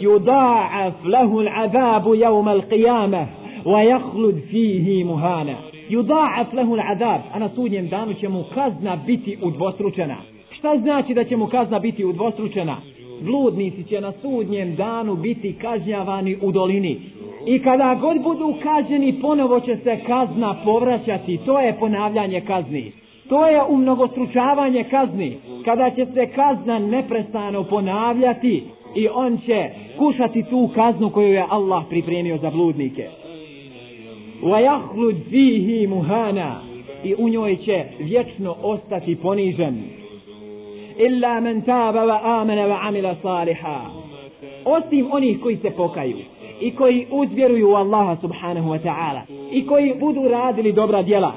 Yuda'af lahu l'adabu jevma l'qiyamah, wa jahlud fihi muhana. Yuda'af lahu l'adab, a na sudnjem danu će mu kazna biti udvostručena. Šta znači da će mu kazna biti udvostručena? Bludnici će na sudnjem danu biti kažnjavani u dolini. I kada god budu kažnjeni, ponovo će se kazna povraćati. To je ponavljanje kazni. To je umnogostručavanje kazni. Kada će se kazna neprestano ponavljati i on će kušati tu kaznu koju je Allah pripremio za bludnike. وَيَحْلُدْ فِيهِ muhana I u njoj će vječno ostati ponižen. illa men taba wa amana wa amila saliha. Osim onih koji se pokaju i koji uzvjeruju u Allaha subhanahu wa ta'ala i koji budu radili dobra djela.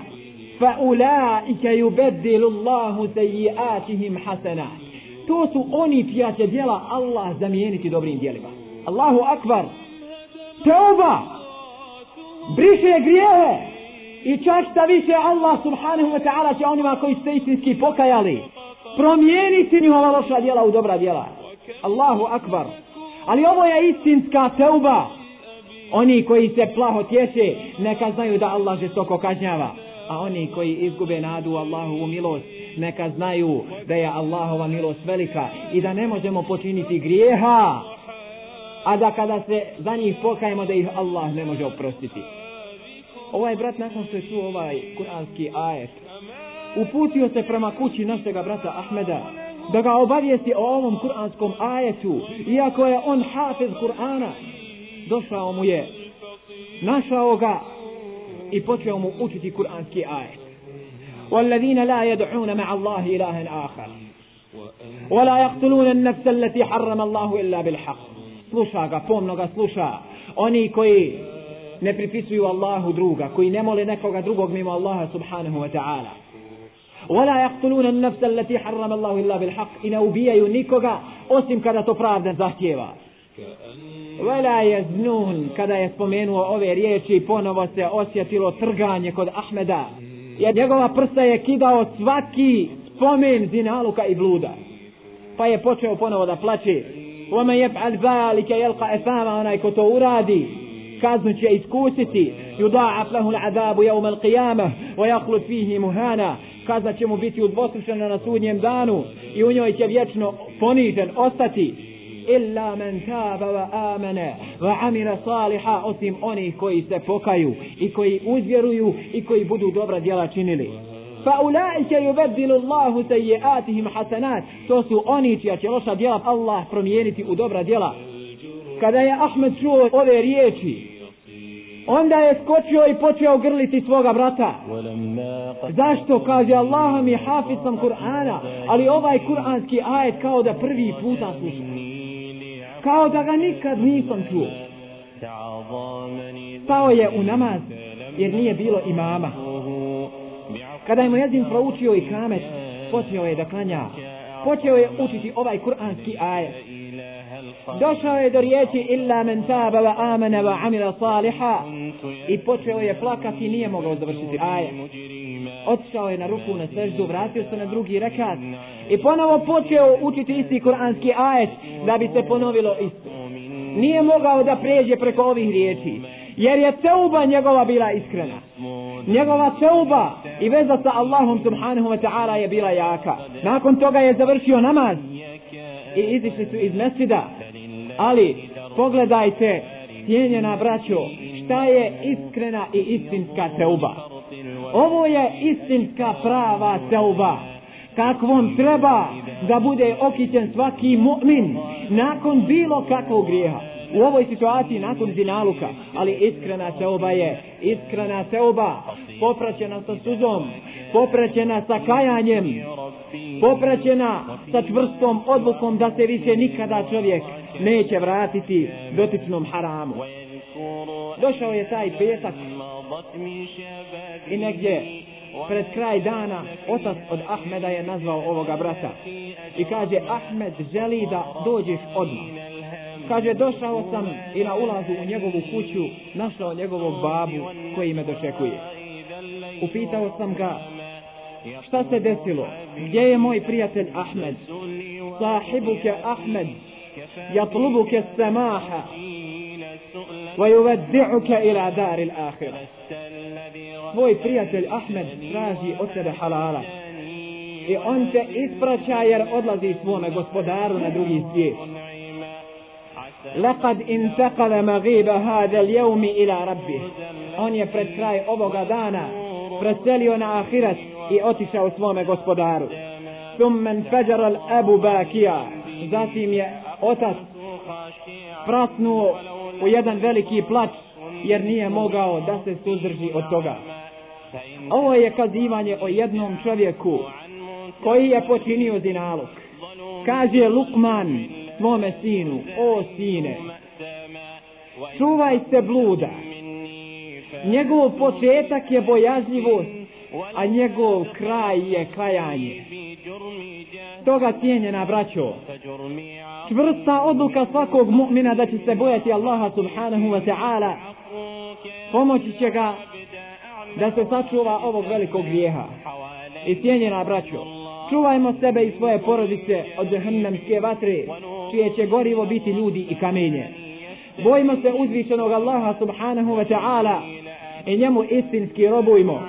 Fa ulaika yubaddilu Allahu sayyi'atihim hasanat To su oni čija će djela Allah zamijeniti dobrim djelima. Allahu akbar. Tauba. Briše grijehe. I čak šta više Allah subhanahu wa ta'ala će onima koji ste istinski pokajali promijeniti njihova loša djela u dobra djela Allahu akbar Ali ovo je istinska teuba. Oni koji se plaho tješe, neka znaju da Allah žestoko kažnjava. A oni koji izgube nadu u Allahovu milost, neka znaju da je Allahova milost velika i da ne možemo počiniti grijeha. A da kada se za njih pokajemo da ih Allah ne može oprostiti. Ovaj brat nakon što je čuo ovaj kuranski ajet, uputio se prema kući našega brata Ahmeda, da ga obavijesti o ovom kuranskom ajetu, iako je on hafiz Kur'ana, došao mu je, našao ga i počeo mu učiti kuranski ajet. والذين لا يدعون مع الله إلها آخر ولا يقتلون النفس التي حرم الله إلا بالحق sluša ga, pomno ga sluša oni koji ne pripisuju Allahu druga koji ne mole nekoga drugog mimo Allaha subhanahu wa ta'ala ولا يقتلون النفس التي حرم الله إلا بالحق إن أبيا نيكوغا osim kada to pravda zahtjeva. Vela je znun kada je spomenuo ove riječi ponovo se osjetilo trganje kod Ahmeda. Jer njegova prsa je kidao svaki spomen zinaluka i bluda. Pa je počeo ponovo da plaće. Ome je p'al balike jelka efama onaj ko to uradi. Kaznu će iskusiti. Yuda'af lahu l'adabu jevme l'qiyamah. Wa jahlud fihi muhana kazna će mu biti udvostručena na sudnjem danu i u njoj će vječno ponižen ostati. Illa men taba wa amene wa amira saliha osim onih koji se pokaju i koji uzvjeruju i koji budu dobra djela činili. Fa ulaike yubaddilu Allahu sayyi'atihim hasanat. To su oni čija će loša djela Allah promijeniti u dobra djela. Kada je Ahmed čuo ove riječi Onda je skočio i počeo grliti svoga brata. Zašto? Kaže Allah mi hafiz sam Kur'ana, ali ovaj kur'anski ajet kao da prvi puta slušam. Kao da ga nikad nisam čuo. Stao je u namaz, jer nije bilo imama. Kada je mu jezin proučio i kamet, počeo je da klanja. Počeo je učiti ovaj kur'anski ajet. Došao je do riječi illa men taba wa amana wa amila saliha i počeo je plakati nije mogao završiti aje. Otišao je na ruku na seždu, vratio se na drugi rekat i ponovo počeo učiti isti kuranski ajet da bi se ponovilo isto. Nije mogao da pređe preko ovih riječi jer je teuba njegova bila iskrena. Njegova teuba i veza sa Allahom subhanahu wa ta'ala je bila jaka. Nakon toga je završio namaz i izišli su iz mesida Ali pogledajte, cijenjena braćo, šta je iskrena i istinska teuba. Ovo je istinska prava teuba. Kakvom treba da bude okićen svaki mu'min nakon bilo kakvog grijeha. U ovoj situaciji nakon zinaluka, ali iskrena teuba je iskrena teuba, popraćena sa suzom, popraćena sa kajanjem, popraćena sa čvrstom odlukom da se više nikada čovjek neće vratiti dotičnom haramu. Došao je taj petak i negdje pred kraj dana otac od Ahmeda je nazvao ovoga brata i kaže Ahmed želi da dođeš odmah. Kaže došao sam i na ulazu u njegovu kuću našao njegovog babu koji me dočekuje. Upitao sam ga šta se desilo, gdje je moj prijatelj Ahmed? صاحبك أحمد يطلبك السماح ويودعك إلى دار الآخرة tvoj prijatelj Ahmed traži od tebe halala i on te ispraća jer odlazi svome gospodaru na drugi svijet لقد انتقل مغيب هذا اليوم إلى ربه on je pred kraj ovoga dana preselio na ahiret i otišao svome gospodaru. Summen fejral Abu Bakija. Zatim je otac prasnuo u jedan veliki plać jer nije mogao da se suzdrži od toga. Ovo je kazivanje o jednom čovjeku koji je počinio zinalog. Kaže Lukman svome sinu, o sine, čuvaj se bluda. Njegov početak je bojazljivost a njegov kraj je kajanje toga cijenjena braćo čvrsta odluka svakog mu'mina da će se bojati Allaha subhanahu wa ta'ala. Pomoći će ga da se sačuva ovog velikog grijeha. I cijenjena braćo čuvajmo sebe i svoje porodice od jahannamske vatre čije će gorivo biti ljudi i kamenje. Bojimo se uzvišenog Allaha subhanahu wa ta'ala i njemu istinski robujmo.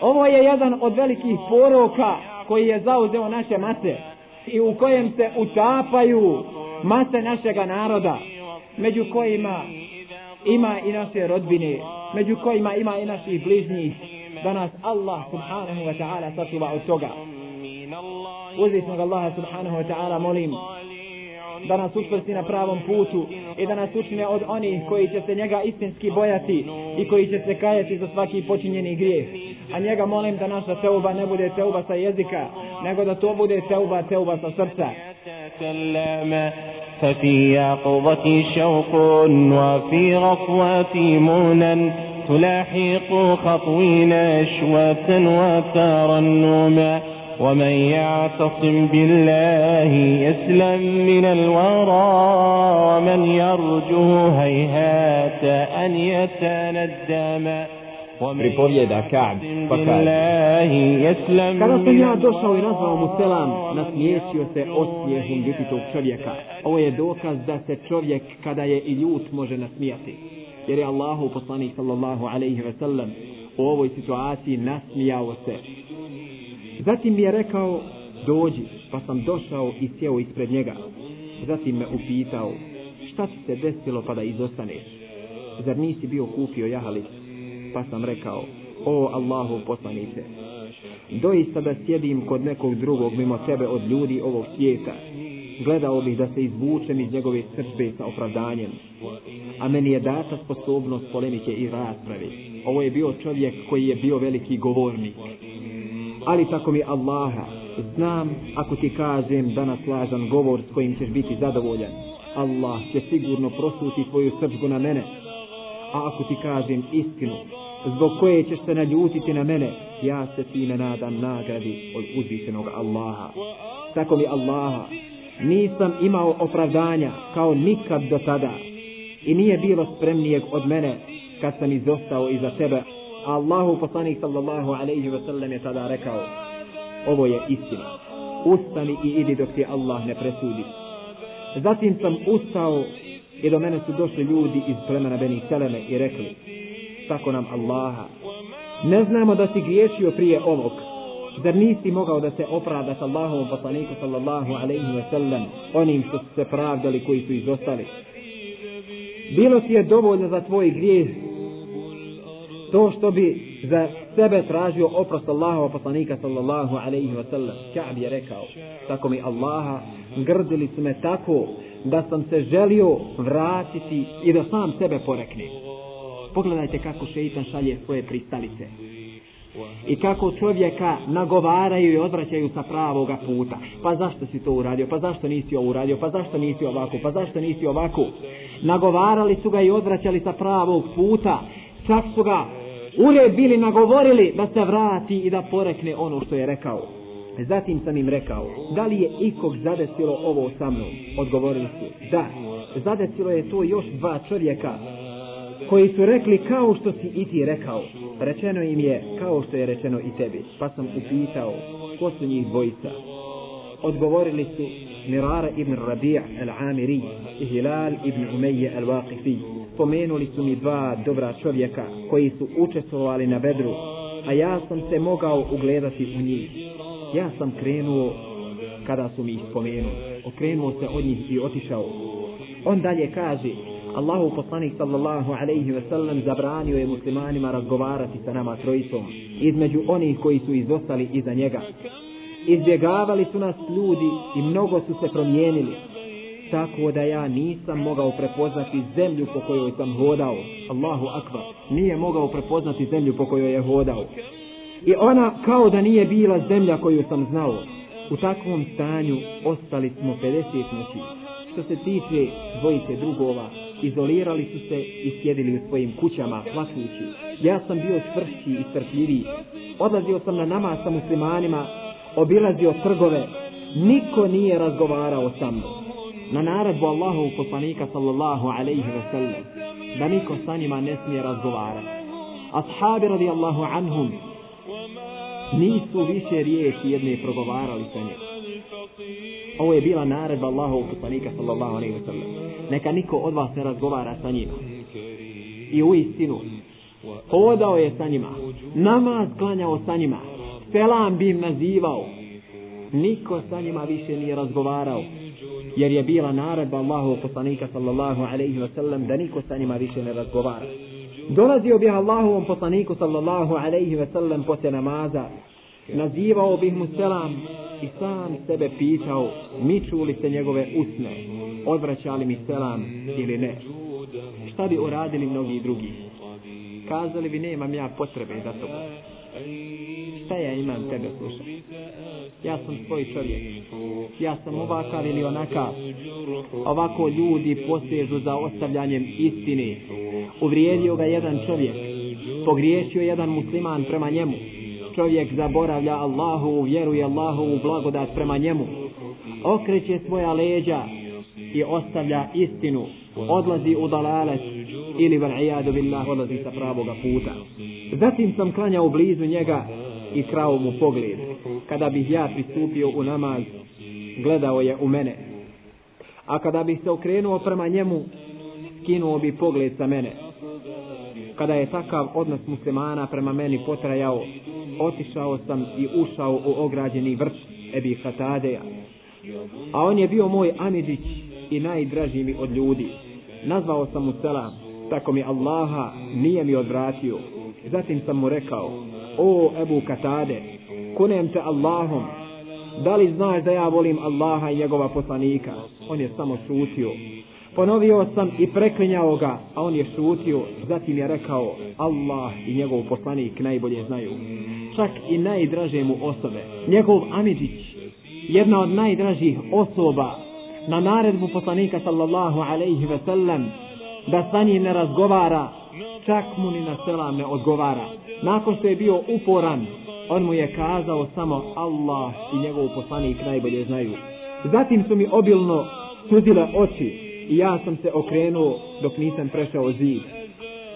Ovo je jedan od velikih poroka koji je zauzeo naše mase i u kojem se utapaju mase našega naroda, među kojima ima i naše rodbine, među kojima ima i naših bližnjih, da nas Allah subhanahu wa ta'ala sačuva od toga. Uzvisnog Allaha subhanahu wa ta'ala molim da nas učvrsti na pravom putu i da nas učine od onih koji će se njega istinski bojati i koji će se kajati za svaki počinjeni grijeh. A njega molim da naša teuba ne bude teuba sa jezika, nego da to bude teuba, teuba sa srca. ففي يقظتي شوق وفي رفواتي مونا تلاحق خطوي نشوة وترنما ومن يعتصم بالله يسلم من الورى ومن يرجو هيهات أن يتندم pripovjeda Ka'b pa kaže Kada sam ja došao i nazvao mu selam, nasmiješio se osmijehom ljutitog čovjeka. Ovo je dokaz da se čovjek kada je i ljut može nasmijati. Jer je Allahu poslanik sallallahu alaihi ve sellem u ovoj situaciji nasmijao se. Zatim mi je rekao, dođi, pa sam došao i sjeo ispred njega. Zatim me upitao, šta ti se desilo pa da izostaneš? Zar nisi bio kupio jahalic? pa sam rekao, o Allahu poslanice, doista da sjedim kod nekog drugog mimo tebe od ljudi ovog svijeta, gledao bih da se izvučem iz njegove srđbe sa opravdanjem, a meni je data sposobnost polemike i rasprave. Ovo je bio čovjek koji je bio veliki govornik. Ali tako mi Allaha, znam ako ti kažem da naslažan govor s kojim ćeš biti zadovoljan, Allah će sigurno prosuti tvoju srđbu na mene, a ako ti kažem istinu, zbog koje ćeš se naljutiti na mene, ja se time nadam nagradi od uzvišenog Allaha. Tako mi Allaha, nisam imao opravdanja kao nikad do tada i nije bilo spremnijeg od mene kad sam izostao iza tebe. Allahu poslanik sallallahu alaihi wa sallam je tada rekao, ovo je istina. Ustani i idi dok ti Allah ne presudi. Zatim sam ustao i do mene su došli ljudi iz plemena Beni Seleme i rekli, tako nam Allaha. Ne znamo da si griješio prije ovog. Zar nisi mogao da se opravda s Allahovom poslaniku sallallahu alaihi wa sallam onim što su se pravdali koji su izostali? Bilo ti je dovoljno za tvoj grijeh to što bi za sebe tražio oprost Allahova poslanika sallallahu alaihi wa sallam. Ka'b je rekao, tako mi Allaha, grdili su me tako da sam se želio vratiti i da sam sebe poreknem. Pogledajte kako šeitan šalje svoje pristalice. I kako čovjeka nagovaraju i odvraćaju sa pravoga puta. Pa zašto si to uradio? Pa zašto nisi ovo uradio? Pa zašto nisi ovako? Pa zašto nisi ovako? Nagovarali su ga i odvraćali sa pravog puta. Čak su ga ured bili nagovorili da se vrati i da porekne ono što je rekao. Zatim sam im rekao, da li je ikog zadesilo ovo sa mnom? Odgovorili su, da. Zadesilo je to još dva čovjeka koji su rekli kao što si i ti rekao. Rečeno im je kao što je rečeno i tebi. Pa sam upitao, ko su njih dvojica? Odgovorili su Mirara ibn Rabija al-Amiri i Hilal ibn Umeje al-Waqifi. Spomenuli su mi dva dobra čovjeka koji su učestvovali na bedru, a ja sam se mogao ugledati u njih. Ja sam krenuo kada su mi ih spomenuli. Okrenuo se od njih i otišao. On dalje kaže, Allahu poslanik sallallahu alaihi ve sellem zabranio je muslimanima razgovarati sa nama trojicom između onih koji su izostali iza njega. Izbjegavali su nas ljudi i mnogo su se promijenili. Tako da ja nisam mogao prepoznati zemlju po kojoj sam hodao. Allahu akbar. Nije mogao prepoznati zemlju po kojoj je hodao. I ona kao da nije bila zemlja koju sam znao. U takvom stanju ostali smo 50 noći. Što se tiče dvojice drugova, izolirali su se i sjedili u svojim kućama, plaćući. Ja sam bio čvršći i strpljiviji. Odlazio sam na nama sa muslimanima, obilazio trgove. Niko nije razgovarao sa mnom. Na naredbu Allahu poslanika sallallahu alaihi ve sellem, da niko sa njima ne smije razgovarati. Ashabi radijallahu anhum nisu više riječi jedne progovarali sa njim. Ovo je bila naredba Allahu poslanika sallallahu alaihi ve sellem. Neka niko od vas ne razgovara sa njima. I u istinu, hodao je sa njima, namaz klanjao sa njima, selam bi im nazivao. Niko sa njima više nije razgovarao. Jer je bila naredba Allahu poslanika sallallahu alaihi wa sallam da niko sa njima više ne razgovara. Dolazio bih Allahovom poslaniku sallallahu alaihi ve sellem poslije namaza, nazivao bih mu selam i sam sebe pitao, miču li se njegove usne, odvraćali mi selam ili ne. Šta bi uradili mnogi drugi? Kazali bi nemam ja potrebe za to. Šta ja imam tebe slušati? Ja sam svoj čovjek. Ja sam ovakav ili onakav. Ovako ljudi posežu za ostavljanjem istine. Uvrijedio ga jedan čovjek. Pogriješio jedan musliman prema njemu. Čovjek zaboravlja Allahu, vjeruje Allahu u blagodat prema njemu. Okreće svoja leđa i ostavlja istinu. Odlazi u dalalet ili valijadu billah odlazi sa pravoga puta. Zatim sam klanjao blizu njega i krao mu pogled. Kada bih ja pristupio u namaz, gledao je u mene. A kada bih se okrenuo prema njemu, skinuo bi pogled sa mene. Kada je takav odnos muslimana prema meni potrajao, otišao sam i ušao u ograđeni vrt Ebi Hatadeja. A on je bio moj Amidžić i najdraži mi od ljudi. Nazvao sam mu selam, tako mi Allaha nije mi odvratio. Zatim sam mu rekao, o Ebu Katade, kunem te Allahom, da li znaš da ja volim Allaha i njegova poslanika? On je samo šutio. Ponovio sam i preklinjao ga, a on je šutio. Zatim je rekao, Allah i njegov poslanik najbolje znaju. Čak i najdraže mu osobe. Njegov Amidžić, jedna od najdražih osoba, na naredbu poslanika sallallahu alaihi ve sellem, da sa njim ne razgovara, čak mu ni na selam ne odgovara. Nakon što je bio uporan, on mu je kazao samo Allah i njegov poslanik najbolje znaju. Zatim su mi obilno suzile oči i ja sam se okrenuo dok nisam prešao zid.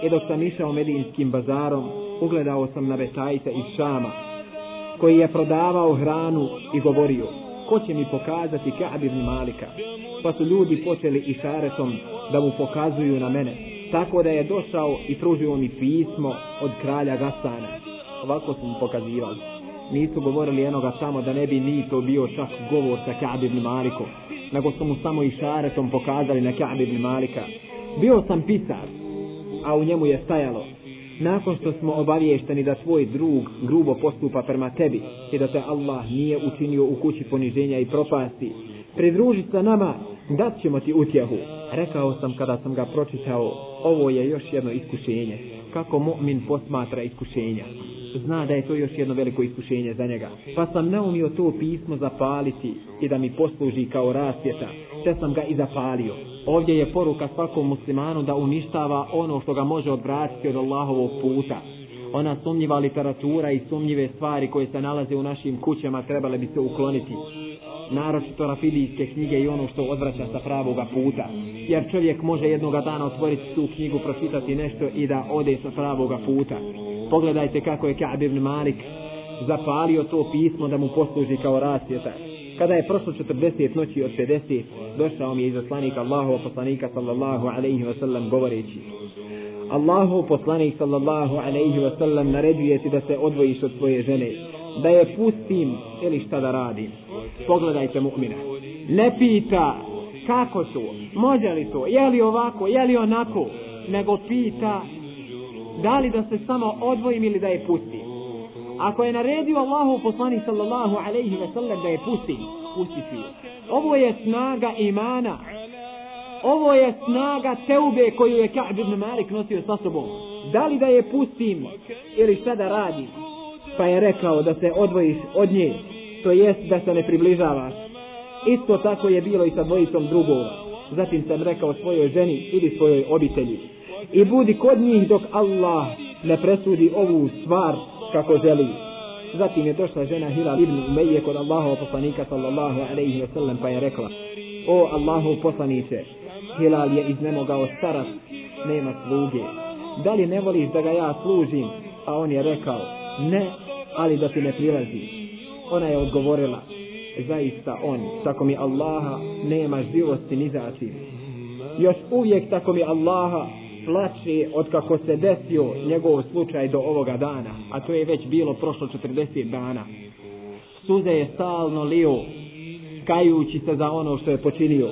I dok sam išao medinskim bazarom, ugledao sam na vetajta iz Šama, koji je prodavao hranu i govorio, ko će mi pokazati Ka'b ibn Malika? Pa su ljudi počeli išaretom da mu pokazuju na mene. Tako da je došao i pružio mi pismo od kralja Gasana. Ovako su mu pokazivali. Nisu govorili enoga samo da ne bi ni to bio čak govor sa Ka'b ibn Malikom. Nego su mu samo išaretom pokazali na Ka'b ibn Malika. Bio sam pisar, a u njemu je stajalo nakon što smo obaviješteni da tvoj drug grubo postupa prema tebi i da te Allah nije učinio u kući poniženja i propasti, pridruži sa nama, dat ćemo ti utjehu. Rekao sam kada sam ga pročitao, ovo je još jedno iskušenje. Kako mu'min posmatra iskušenja. Zna da je to još jedno veliko iskušenje za njega. Pa sam naumio to pismo zapaliti i da mi posluži kao rasvjeta. Te sam ga i zapalio. Ovdje je poruka svakom muslimanu da uništava ono što ga može odvratiti od Allahovog puta. Ona sumnjiva literatura i sumnjive stvari koje se nalaze u našim kućama trebale bi se ukloniti. Naročito rafidijske knjige i ono što odvraća sa pravoga puta. Jer čovjek može jednoga dana otvoriti tu knjigu, pročitati nešto i da ode sa pravoga puta. Pogledajte kako je Ka'b ibn Malik zapalio to pismo da mu posluži kao rasvjeta. Kada je prošlo 40 noći od 50, došao mi je izaslanik Allahova poslanika sallallahu alaihi wa sallam govoreći Allahov poslanik sallallahu alaihi wa sallam naređuje ti da se odvojiš od svoje žene, da je pustim ili šta da radim. Pogledajte mu'mina. Ne pita kako to, može li to, je li ovako, je li onako, nego pita da li da se samo odvojim ili da je pustim. Ako je naredio Allahu poslanik sallallahu alaihi ve sellem da je pustim, pusti ću Ovo je snaga imana. Ovo je snaga teube koju je Ka'b ibn Malik nosio sa sobom. Da li da je pustim ili šta da radi? Pa je rekao da se odvojiš od nje, to jest da se ne približavaš. Isto tako je bilo i sa dvojicom drugog. Zatim sam rekao svojoj ženi ili svojoj obitelji. I budi kod njih dok Allah ne presudi ovu stvar kako želi. Zatim je došla žena Hilal ibn Umeje kod Allahov poslanika sallallahu alaihi wa sallam pa je rekla O Allahov poslanice, Hilal je iznemogao starac, nema sluge. Da li ne voliš da ga ja služim? A on je rekao, ne, ali da ti ne prilazi. Ona je odgovorila, zaista on, tako mi Allaha, nema živosti ni zatim. Još uvijek tako mi Allaha, plače od kako se desio njegov slučaj do ovoga dana, a to je već bilo prošlo 40 dana. Suze je stalno lio, kajući se za ono što je počinio.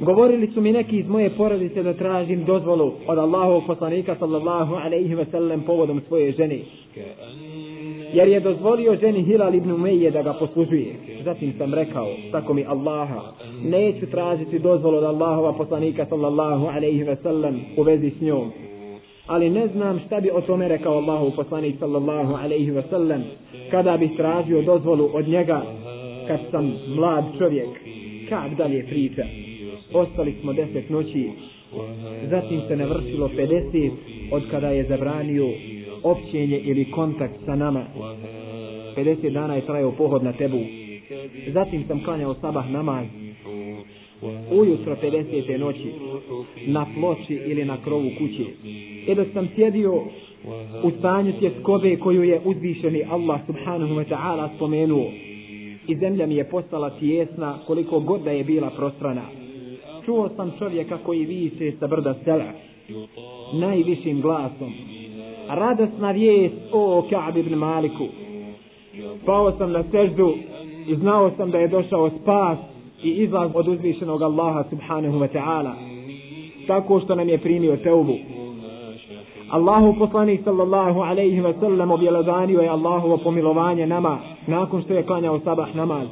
Govorili su mi neki iz moje porodice da tražim dozvolu od Allahovog poslanika sallallahu alaihi ve sellem povodom svoje žene. Jer je dozvolio ženi Hilal ibn Umeje da ga poslužuje. Zatim sam rekao, tako mi Allaha, neću tražiti dozvolu od Allahova poslanika sallallahu alaihi ve sellem u vezi s njom. Ali ne znam šta bi o tome rekao Allahov poslanik sallallahu alaihi ve sellem kada bi tražio dozvolu od njega kad sam mlad čovjek. Kak dalje priča? Ostali smo deset noći, zatim se navršilo 50 od kada je zabranio općenje ili kontakt sa nama. 50 dana je trajao pohod na tebu. Zatim sam klanjao sabah namaz. Ujutro 50. noći na ploči ili na krovu kuće. E da sam sjedio u stanju tjeskobe koju je uzvišeni Allah subhanahu wa ta'ala spomenuo. I zemlja mi je postala tijesna koliko god da je bila prostrana čuo sam čovjeka koji viče sa brda sela najvišim glasom. Radosna vijest o Ka'b ibn Maliku. Pao sam na seždu i znao sam da je došao spas i izlaz od uzvišenog Allaha subhanahu wa ta'ala tako što nam je primio teubu. Allahu poslanik sallallahu alaihi wa sallam objelodanio je Allahovo pomilovanje nama nakon što je klanjao sabah namaz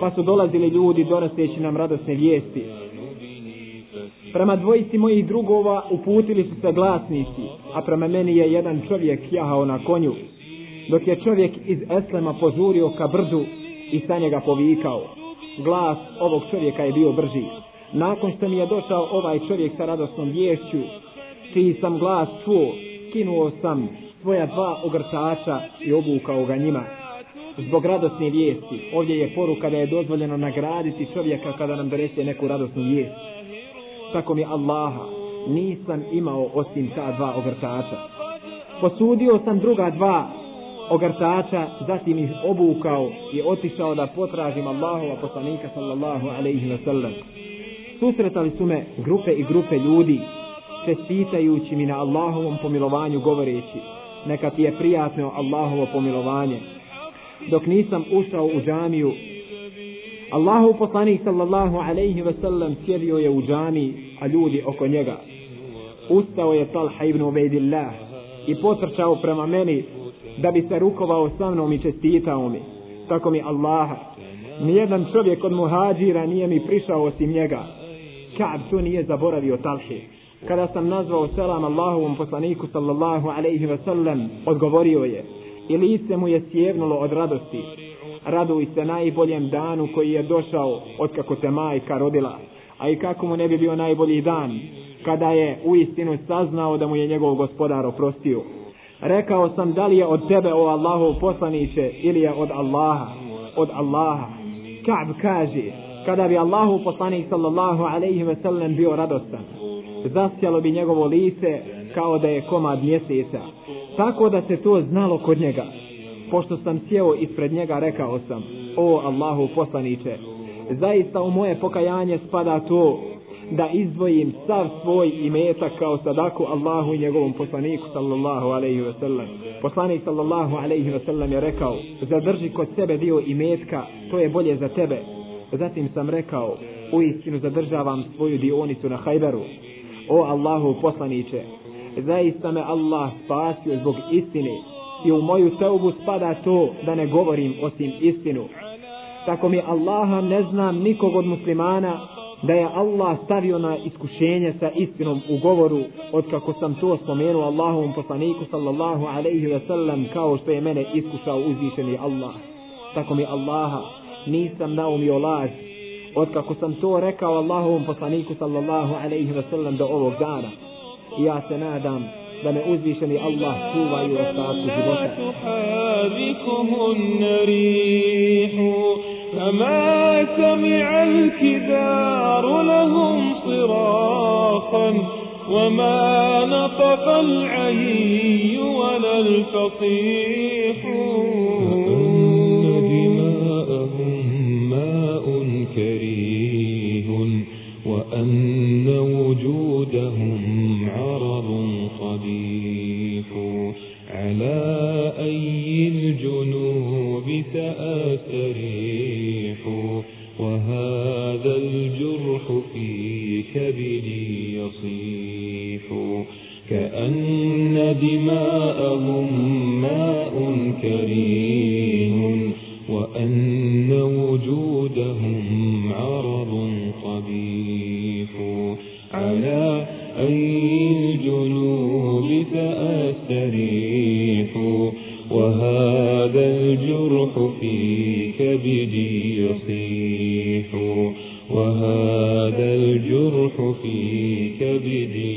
pa su dolazili ljudi donoseći nam radosne vijesti. Prema dvojici mojih drugova uputili su se glasnici, a prema meni je jedan čovjek jahao na konju, dok je čovjek iz Eslema požurio ka brdu i sa njega povikao. Glas ovog čovjeka je bio brži. Nakon što mi je došao ovaj čovjek sa radosnom vješću, čiji sam glas čuo, kinuo sam svoja dva ogrtača i obukao ga njima zbog radosne vijesti. Ovdje je poruka da je dozvoljeno nagraditi čovjeka kada nam donese neku radosnu vijest. Tako mi Allaha nisam imao osim ta dva ogrtača. Posudio sam druga dva ogrtača, zatim ih obukao i otišao da potražim Allahova poslanika sallallahu alaihi wa sallam. Susretali su me grupe i grupe ljudi, čestitajući mi na Allahovom pomilovanju govoreći, neka ti je prijatno Allahovo pomilovanje, dok nisam ušao u džamiju. Allahu poslanik sallallahu alaihi ve sellem sjedio je u džami, a ljudi oko njega. Ustao je Talha ibn Ubejdillah i potrčao prema meni da bi se rukovao sa mnom i čestitao mi. Tako mi Allaha. Nijedan čovjek od muhađira nije mi prišao osim njega. Ka'b to nije zaboravio Talhi. Kada sam nazvao selam Allahovom poslaniku sallallahu alaihi ve sellem, odgovorio je i lice mu je sjevnulo od radosti. Raduj se najboljem danu koji je došao od kako te majka rodila, a i kako mu ne bi bio najbolji dan, kada je u istinu saznao da mu je njegov gospodar oprostio. Rekao sam da li je od tebe o Allahu poslaniće ili je od Allaha, od Allaha. Ka'b kaže, kada bi Allahu poslanik sallallahu alaihi ve sellem bio radostan, zasjalo bi njegovo lice kao da je komad mjeseca Tako da se to znalo kod njega. Pošto sam sjeo ispred njega, rekao sam, o Allahu poslaniće, zaista u moje pokajanje spada to da izdvojim sav svoj imetak kao sadaku Allahu i njegovom poslaniku sallallahu alaihi ve sellem. Poslanik sallallahu alaihi ve sellem je rekao, zadrži kod sebe dio imetka, to je bolje za tebe. Zatim sam rekao, u istinu zadržavam svoju dionicu na hajberu. O Allahu poslaniće, zaista me Allah spasio zbog istine i u moju teubu spada to da ne govorim osim istinu. Tako mi Allaha ne znam nikog od muslimana da je Allah stavio na iskušenje sa istinom u govoru od kako sam to spomenuo Allahovom poslaniku sallallahu alaihi ve sellem kao što je mene iskušao uzvišeni Allah. Tako mi Allaha nisam naumio laž od kako sam to rekao Allahovom poslaniku sallallahu alaihi ve sellem do ovog dana. Ja se nadam da me uzvišeni Allah čuva i u ostatku života. فما سمع الكدار لهم صراخا وما نطق العهي ولا الفصيح دماءهم ماء كريه وأن وجودهم عرض صديح على أي الجنوب سأستريح؟ وهذا الجرح في كبدي يصيح. كأن دماءهم ماء كريه وأن الجنوب سأستريح وهذا الجرح في كبدي يصيح وهذا الجرح في كبدي